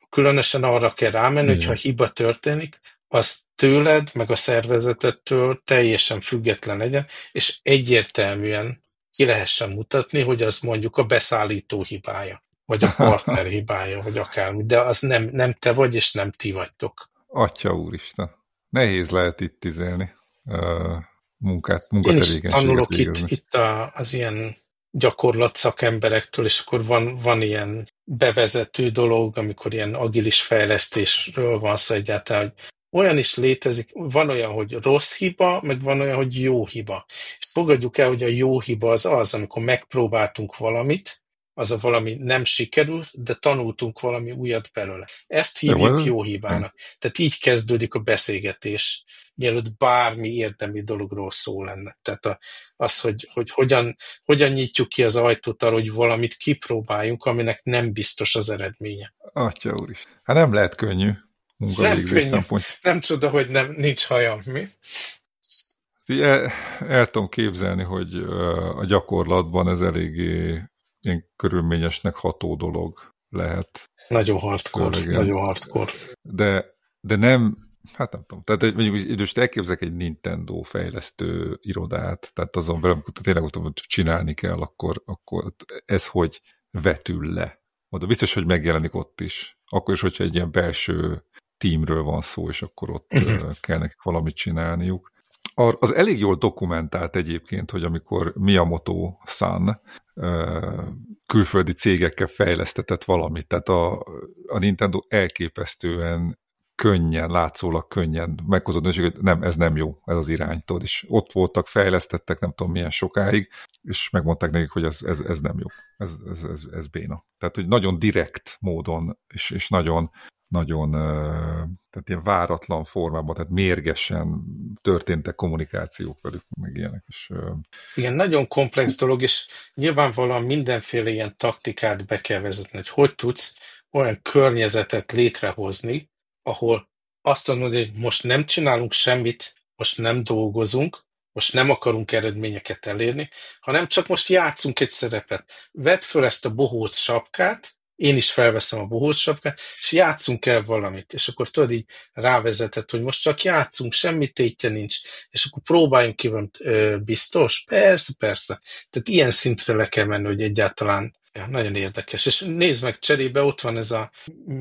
B: Különösen arra kell rámenni, hogy ha hiba történik, az tőled, meg a szervezetettől teljesen független legyen, és egyértelműen ki lehessen mutatni, hogy az mondjuk a beszállító hibája, vagy a partner hibája, vagy akármi, de az nem, nem te vagy, és nem ti vagytok.
C: Atya úristen nehéz lehet itt tizélni uh, munkát,
B: munkatevékenységet Én is tanulok itt, itt a, az ilyen gyakorlat szakemberektől, és akkor van, van ilyen bevezető dolog, amikor ilyen agilis fejlesztésről van szó egyáltalán, hogy olyan is létezik, van olyan, hogy rossz hiba, meg van olyan, hogy jó hiba. És fogadjuk el, hogy a jó hiba az az, amikor megpróbáltunk valamit, az a valami nem sikerült, de tanultunk valami újat belőle. Ezt hívjuk jó, hibának. Tehát így kezdődik a beszélgetés, mielőtt bármi érdemi dologról szó lenne. Tehát a, az, hogy, hogy hogyan, hogyan nyitjuk ki az ajtót arra, hogy valamit kipróbáljunk, aminek nem biztos az eredménye.
C: Atya úr is. Hát nem lehet könnyű
B: nem könnyű. Szempont. Nem csoda, hogy nem, nincs hajam, mi?
C: El, el tudom képzelni, hogy a gyakorlatban ez eléggé ilyen körülményesnek ható dolog lehet.
B: Nagyon hardcore, Körlegen. nagyon hardcore.
C: De, de nem, hát nem tudom, tehát mondjuk idős elképzelek egy Nintendo fejlesztő irodát, tehát azon velem, amikor tényleg ott csinálni kell, akkor, akkor ez hogy vetül le. Oda biztos, hogy megjelenik ott is. Akkor is, hogyha egy ilyen belső tímről van szó, és akkor ott -huh. kell nekik valamit csinálniuk. Az elég jól dokumentált egyébként, hogy amikor Miyamoto-san külföldi cégekkel fejlesztetett valamit, tehát a, a Nintendo elképesztően könnyen, látszólag könnyen meghozott, hogy nem, ez nem jó, ez az irány, tudod, és ott voltak, fejlesztettek nem tudom milyen sokáig, és megmondták nekik, hogy ez, ez, ez nem jó, ez, ez, ez, ez béna. Tehát, hogy nagyon direkt módon, és, és nagyon nagyon tehát ilyen váratlan formában, tehát mérgesen történtek kommunikációk velük, meg ilyenek. És,
B: Igen, nagyon komplex dolog, és nyilvánvalóan mindenféle ilyen taktikát be kell vezetni, hogy hogy tudsz olyan környezetet létrehozni, ahol azt mondod, hogy most nem csinálunk semmit, most nem dolgozunk, most nem akarunk eredményeket elérni, hanem csak most játszunk egy szerepet. Vedd föl ezt a bohóc sapkát, én is felveszem a bohóc sapkát, és játszunk el valamit. És akkor tudod így rávezetett, hogy most csak játszunk, semmi tétje nincs, és akkor próbáljunk ki valamit. Biztos? Persze, persze. Tehát ilyen szintre le kell menni, hogy egyáltalán Ja, nagyon érdekes. És nézd meg, cserébe ott van ez a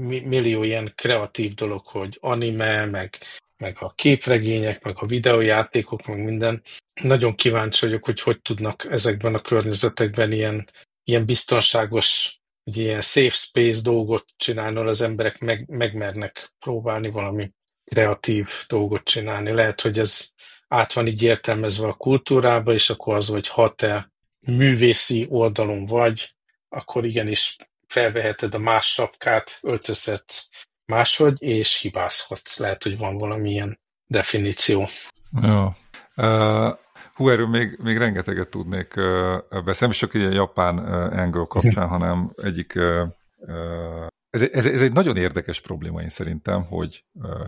B: millió ilyen kreatív dolog, hogy anime, meg, meg a képregények, meg a videójátékok, meg minden. Nagyon kíváncsi vagyok, hogy hogy tudnak ezekben a környezetekben ilyen, ilyen biztonságos, ugye ilyen safe space dolgot csinálni, az emberek meg, megmernek próbálni valami kreatív dolgot csinálni. Lehet, hogy ez át van így értelmezve a kultúrába, és akkor az, hogy ha te művészi oldalon vagy, akkor igenis felveheted a más sapkát, öltözhetsz máshogy, és hibázhatsz. Lehet, hogy van valamilyen definíció.
C: Ja. Uh, hú, erről még, még rengeteget tudnék beszélni, csak ilyen japán angle kapcsán, hanem egyik ez, ez, ez egy nagyon érdekes probléma én szerintem, hogy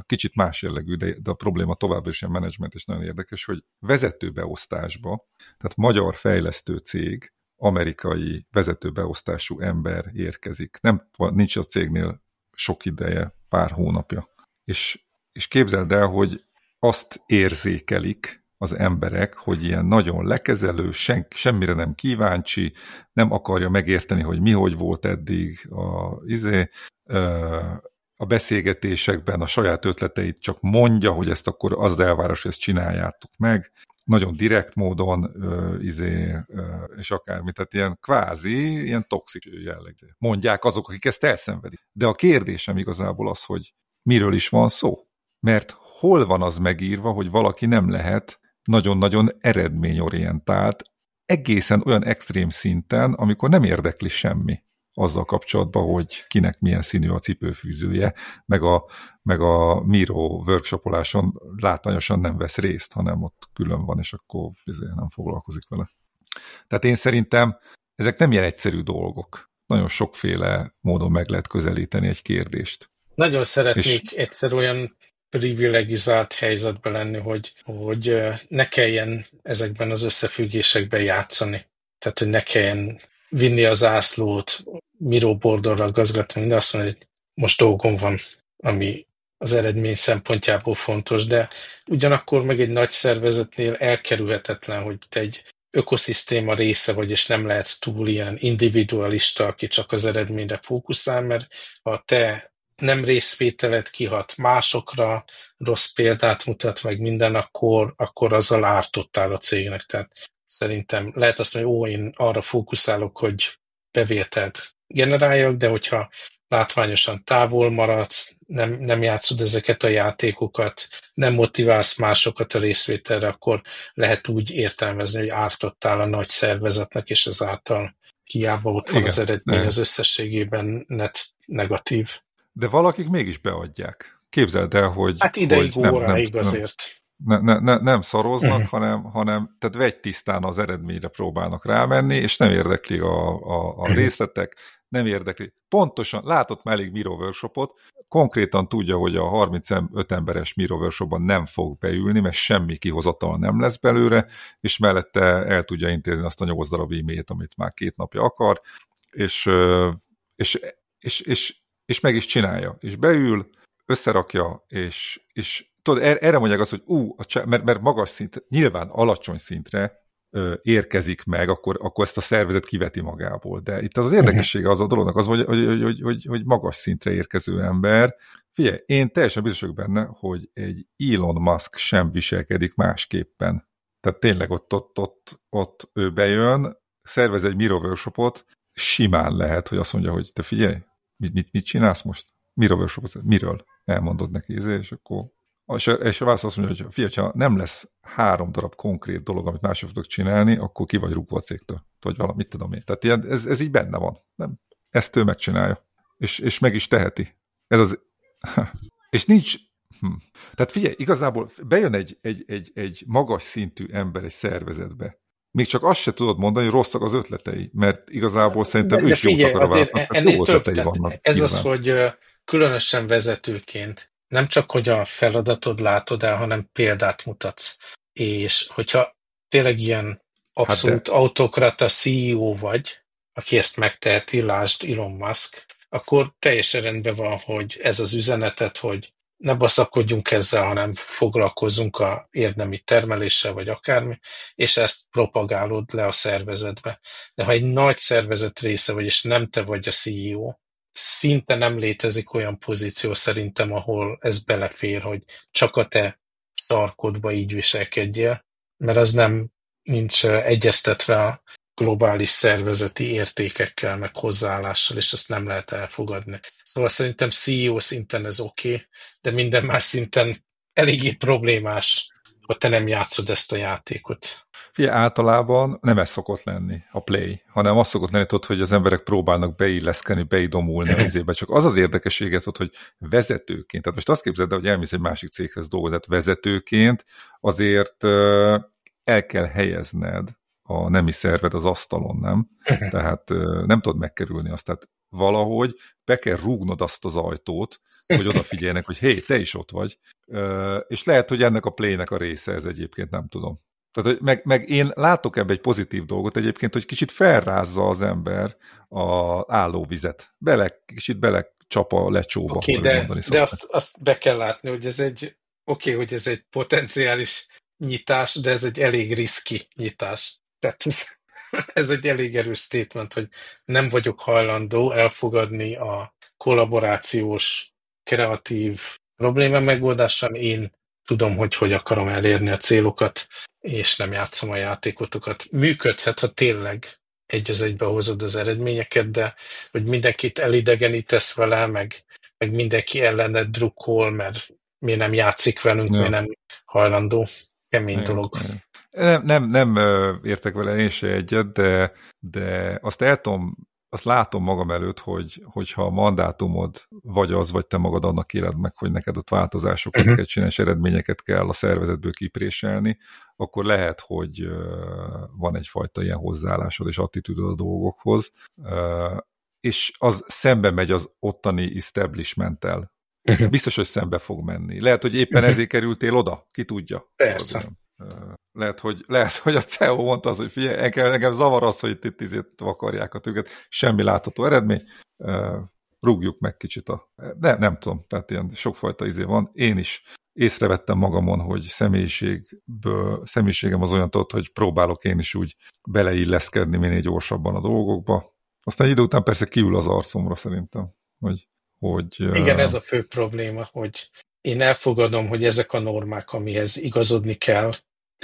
C: kicsit más jellegű, de, de a probléma továbbra is ilyen menedzsment, és nagyon érdekes, hogy vezetőbeosztásba, tehát magyar fejlesztő cég amerikai vezetőbeosztású ember érkezik. Nem, nincs a cégnél sok ideje, pár hónapja. És, és képzeld el, hogy azt érzékelik az emberek, hogy ilyen nagyon lekezelő, sen, semmire nem kíváncsi, nem akarja megérteni, hogy mi hogy volt eddig a, izé, a beszélgetésekben a saját ötleteit csak mondja, hogy ezt akkor az elvárás, hogy ezt csináljátok meg, nagyon direkt módon, izé, ö, és akármi, tehát ilyen kvázi, ilyen toxik jelleg. Mondják azok, akik ezt elszenvedik. De a kérdésem igazából az, hogy miről is van szó? Mert hol van az megírva, hogy valaki nem lehet nagyon-nagyon eredményorientált, egészen olyan extrém szinten, amikor nem érdekli semmi azzal kapcsolatban, hogy kinek milyen színű a cipőfűzője, meg a, meg a Miro workshopoláson látványosan nem vesz részt, hanem ott külön van, és akkor nem foglalkozik vele. Tehát én szerintem ezek nem ilyen egyszerű dolgok. Nagyon sokféle módon meg lehet közelíteni egy kérdést.
B: Nagyon szeretnék és... egyszer olyan privilegizált helyzetben lenni, hogy, hogy ne kelljen ezekben az összefüggésekben játszani. Tehát, hogy ne kelljen vinni az ászlót, Miro bordorral gazgatni, minden azt mondja, hogy most dolgom van, ami az eredmény szempontjából fontos, de ugyanakkor meg egy nagy szervezetnél elkerülhetetlen, hogy te egy ökoszisztéma része vagy, és nem lehetsz túl ilyen individualista, aki csak az eredményre fókuszál, mert ha te nem részvételet kihat másokra, rossz példát mutat meg minden, akkor, akkor azzal ártottál a cégnek. Tehát szerintem lehet azt mondani, hogy ó, én arra fókuszálok, hogy bevételt generáljak, de hogyha látványosan távol maradsz, nem, nem játszod ezeket a játékokat, nem motiválsz másokat a részvételre, akkor lehet úgy értelmezni, hogy ártottál a nagy szervezetnek, és ezáltal hiába ott van Igen, az eredmény, de... az összességében net negatív.
C: De valakik mégis beadják. Képzeld el, hogy...
B: Hát ideig, hogy óráig nem, nem, azért
C: ne, ne, ne, nem szaroznak, uh-huh. hanem, hanem tehát vegy tisztán az eredményre próbálnak rámenni, és nem érdekli a, a, a részletek, nem érdekli. Pontosan, látott már elég Miro workshopot, konkrétan tudja, hogy a 35 emberes Miro workshopban nem fog beülni, mert semmi kihozatal nem lesz belőle, és mellette el tudja intézni azt a 8 darab e-mailt, amit már két napja akar, és, és, és, és, és meg is csinálja. És beül, összerakja, és, és tudod, er, erre mondják azt, hogy ú, mert, mert magas szint, nyilván alacsony szintre ö, érkezik meg, akkor, akkor ezt a szervezet kiveti magából. De itt az, az érdekessége az a dolognak az, hogy, hogy, hogy, hogy, hogy magas szintre érkező ember, figyelj, én teljesen biztos vagyok benne, hogy egy Elon Musk sem viselkedik másképpen. Tehát tényleg ott, ott, ott, ott ő bejön, szervez egy Miro workshopot, simán lehet, hogy azt mondja, hogy te figyelj, mit, mit, mit csinálsz most? Miro workshopot? Miről? Elmondod neki, izé, és akkor és, és a válasz azt mondja, hogy figyelj, ha nem lesz három darab konkrét dolog, amit mások tudok csinálni, akkor ki vagy rúgva a cégtől. Vagy valamit tudom én. Tehát ilyen, ez, ez így benne van. Nem, ezt ő megcsinálja. És, és meg is teheti. Ez az, És nincs... Hm. Tehát figyelj, igazából bejön egy, egy, egy, egy magas szintű ember egy szervezetbe, még csak azt se tudod mondani, hogy rosszak az ötletei, mert igazából szerintem de, ő is jót akar azért
B: ennél több, vannak, Ez nyilván. az, hogy különösen vezetőként nem csak, hogy a feladatod látod el, hanem példát mutatsz. És hogyha tényleg ilyen abszolút hát de... autokrata CEO vagy, aki ezt megteheti, lásd Elon Musk, akkor teljesen rendben van, hogy ez az üzenetet, hogy ne baszakodjunk ezzel, hanem foglalkozzunk a érdemi termeléssel, vagy akármi, és ezt propagálod le a szervezetbe. De ha egy nagy szervezet része vagy, és nem te vagy a CEO, szinte nem létezik olyan pozíció szerintem, ahol ez belefér, hogy csak a te szarkodba így viselkedjél, mert az nem nincs egyeztetve globális szervezeti értékekkel, meg hozzáállással, és ezt nem lehet elfogadni. Szóval szerintem CEO szinten ez oké, okay, de minden más szinten eléggé problémás, ha te nem játszod ezt a játékot.
C: Fia, általában nem ez szokott lenni, a play, hanem az szokott lenni, tudod, hogy az emberek próbálnak beilleszkeni, beidomulni az izébe. Csak az az érdekességet, hogy vezetőként, tehát most azt képzeld el, hogy elmész egy másik céghez dolgozni, vezetőként azért el kell helyezned a nemi szerved az asztalon, nem? Uh-huh. Tehát nem tudod megkerülni azt. Tehát valahogy be kell rúgnod azt az ajtót, hogy odafigyeljenek, hogy hé, te is ott vagy. És lehet, hogy ennek a playnek a része ez egyébként, nem tudom. Tehát, hogy meg, meg én látok ebbe egy pozitív dolgot egyébként, hogy kicsit felrázza az ember a állóvizet. Bele, kicsit bele csap a lecsóba.
B: Oké, okay, de, de azt, azt be kell látni, hogy ez egy oké, okay, hogy ez egy potenciális nyitás, de ez egy elég riszki nyitás. Tehát ez, ez egy elég erős statement, hogy nem vagyok hajlandó elfogadni a kollaborációs, kreatív probléma megoldással. Én tudom, hogy hogy akarom elérni a célokat, és nem játszom a játékotokat. Működhet, ha tényleg egy az egybe hozod az eredményeket, de hogy mindenkit elidegenítesz vele, meg, meg mindenki ellened drukkol, mert mi nem játszik velünk, ja. mi nem hajlandó. Kemény ja, dolog. Ja.
C: Nem, nem, nem értek vele én se egyet, de, de azt el tudom, azt látom magam előtt, hogy, hogyha a mandátumod vagy az, vagy te magad annak éled meg, hogy neked ott változásokat uh-huh. kell csinálni, és eredményeket kell a szervezetből kipréselni, akkor lehet, hogy van egyfajta ilyen hozzáállásod és attitűdöd a dolgokhoz, és az szembe megy az ottani establishmenttel. Uh-huh. Biztos, hogy szembe fog menni. Lehet, hogy éppen ezért kerültél oda, ki tudja.
B: Persze.
C: Lehet, hogy, lehet, hogy a CEO mondta az, hogy figyelj, engem, engem zavar az, hogy itt, itt izét vakarják a tüket, semmi látható eredmény, rúgjuk meg kicsit a... De nem tudom, tehát ilyen sokfajta izé van. Én is észrevettem magamon, hogy személyiségből, személyiségem az olyan tudott, hogy próbálok én is úgy beleilleszkedni minél gyorsabban a dolgokba. Aztán egy idő után persze kiül az arcomra szerintem, hogy... hogy
B: Igen, ez a fő probléma, hogy én elfogadom, hogy ezek a normák, amihez igazodni kell,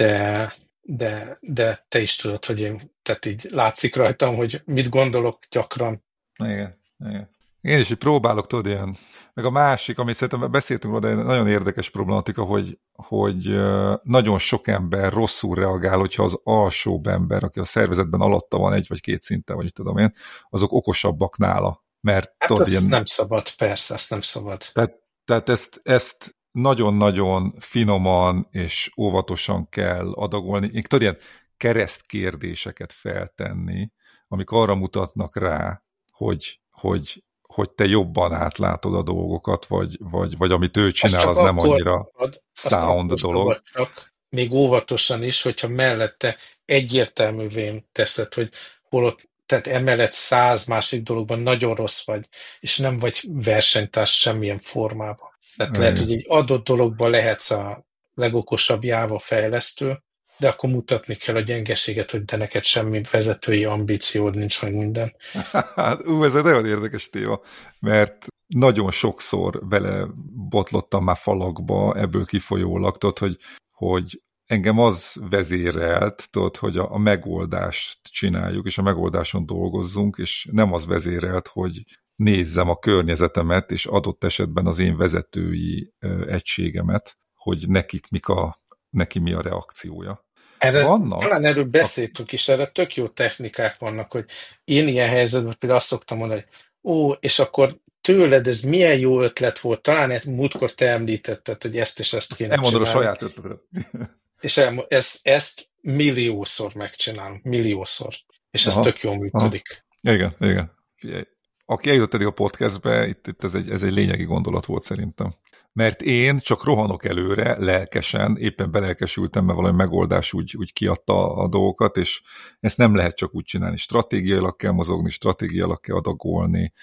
B: de, de, de te is tudod, hogy én, tehát így látszik rajtam, hogy mit gondolok gyakran.
C: Igen, igen. Én is így próbálok, tudod, ilyen. Meg a másik, amit szerintem beszéltünk róla, de nagyon érdekes problematika, hogy, hogy nagyon sok ember rosszul reagál, hogyha az alsóbb ember, aki a szervezetben alatta van egy vagy két szinten, vagy tudom én, azok okosabbak nála. Mert,
B: hát tudod, ilyen... nem szabad, persze, ezt nem szabad.
C: Tehát, tehát ezt, ezt nagyon-nagyon finoman és óvatosan kell adagolni. Én tudod, ilyen keresztkérdéseket feltenni, amik arra mutatnak rá, hogy, hogy, hogy te jobban átlátod a dolgokat, vagy, vagy, vagy amit ő csinál, az nem annyira ad, sound dolog.
B: Csak még óvatosan is, hogyha mellette egyértelművé teszed, hogy holott tehát emellett száz másik dologban nagyon rossz vagy, és nem vagy versenytárs semmilyen formában. Tehát lehet, hogy egy adott dologban lehetsz a legokosabb jáva fejlesztő, de akkor mutatni kell a gyengeséget, hogy de neked semmi vezetői ambíciód nincs, meg minden.
C: Hát, ú, ez egy nagyon érdekes téma, mert nagyon sokszor bele botlottam már falakba, ebből kifolyólag, tudod, hogy, hogy engem az vezérelt, tudod, hogy a, a megoldást csináljuk, és a megoldáson dolgozzunk, és nem az vezérelt, hogy nézzem a környezetemet, és adott esetben az én vezetői egységemet, hogy nekik mik a, neki mi a reakciója.
B: Erre, vannak? Talán erről beszéltünk is, erre tök jó technikák vannak, hogy én ilyen helyzetben például azt szoktam mondani, hogy ó, és akkor tőled ez milyen jó ötlet volt, talán egy múltkor te említetted, hogy ezt és ezt kéne
C: Elmondod a
B: csinálni.
C: saját ötletet.
B: És elmo- ezt, ezt milliószor megcsinálom, milliószor. És ez
C: Aha,
B: tök jól működik.
C: Igen, igen. Figyelj, aki eljutott eddig a podcastbe, itt, itt ez, egy, ez egy lényegi gondolat volt szerintem. Mert én csak rohanok előre, lelkesen, éppen belelkesültem, mert valami megoldás úgy, úgy kiadta a dolgokat, és ezt nem lehet csak úgy csinálni. Stratégiailag kell mozogni, stratégiailag kell adagolni,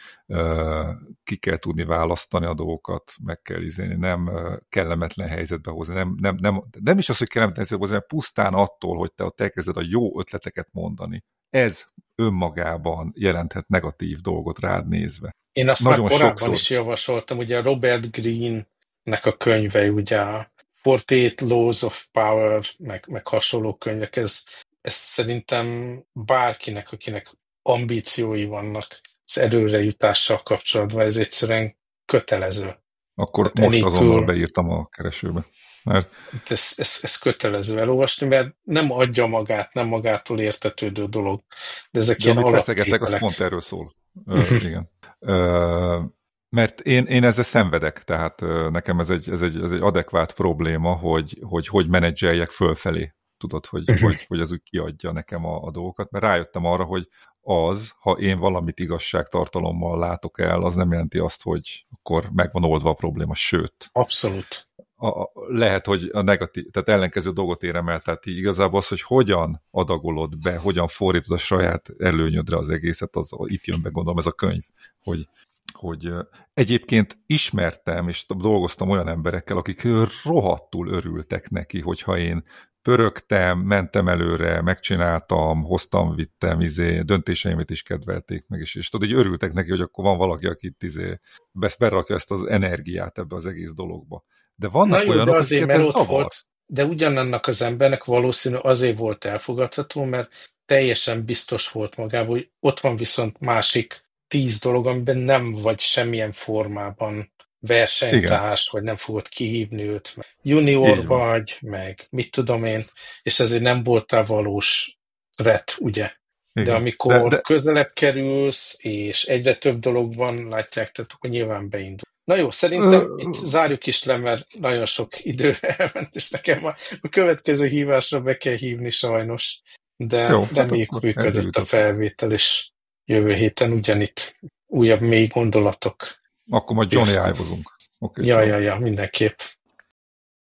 C: ki kell tudni választani a dolgokat, meg kell izélni, nem kellemetlen helyzetbe hozni, nem, nem, nem, nem is az, hogy kellemetlen helyzetbe hozni, hanem pusztán attól, hogy te ott elkezded a jó ötleteket mondani. Ez önmagában jelenthet negatív dolgot rád nézve.
B: Én azt
C: Nagyon
B: már korábban
C: sokszor.
B: is javasoltam, ugye a Robert Greene-nek a könyve, ugye a 48 Laws of Power, meg, meg hasonló könyvek, ez, ez szerintem bárkinek, akinek ambíciói vannak az erőre jutással kapcsolatban, ez egyszerűen kötelező.
C: Akkor
B: Hát
C: most
B: enélkül-
C: azonnal beírtam a keresőbe. Mert
B: Hát Ez, ez, ez kötelező elolvasni, mert nem adja magát, nem magától értetődő dolog. De ezek
C: De
B: ilyen
C: feszegettek, az
B: alaptételek.
C: pont erről szól. Ö, igen. Ö, mert én, én ezzel szenvedek, tehát nekem ez egy, ez egy, ez egy adekvát probléma, hogy hogy, hogy menedzseljek fölfelé. Tudod, hogy,
B: Mhm.
C: hogy, hogy az úgy kiadja nekem a, a dolgokat, mert rájöttem arra, hogy az, ha én valamit igazságtartalommal látok el, az nem jelenti azt, hogy akkor megvan oldva a probléma, sőt,
B: Abszolút.
C: A, lehet, hogy a negatív, tehát ellenkező dolgot érem el, tehát igazából az, hogy hogyan adagolod be, hogyan fordítod a saját előnyödre az egészet, az itt jön be gondolom ez a könyv, hogy, hogy egyébként ismertem, és dolgoztam olyan emberekkel, akik rohadtul örültek neki, hogyha én pörögtem, mentem előre, megcsináltam, hoztam, vittem, izé, döntéseimet is kedvelték meg, és, és tudod, így örültek neki, hogy akkor van valaki, aki itt izé, berakja ezt az energiát ebbe az egész dologba. De vannak
B: Na jó,
C: olyanok,
B: de azért, mert ott
C: zavar.
B: volt, de ugyanannak az embernek valószínű azért volt elfogadható, mert teljesen biztos volt magában, hogy ott van viszont másik tíz dolog, amiben nem vagy semmilyen formában versenytárs, vagy nem fogod kihívni őt, meg junior
C: Így van.
B: vagy, meg mit tudom én, és ezért nem voltál valós ret, ugye? De
C: Igen.
B: amikor
C: de, de,
B: közelebb kerülsz, és egyre több dologban látják, tehát akkor nyilván beindul. Na jó, szerintem itt zárjuk is le, mert nagyon sok idő elment, és nekem a, a következő hívásra be kell hívni sajnos. De
C: Jó, hát
B: reméljük
C: akkor
B: működött a felvétel, és jövő héten ugyanitt újabb mély gondolatok.
C: akkor majd Johnny ájvozunk. Okay,
B: Ja, ja, ja, mindenképp.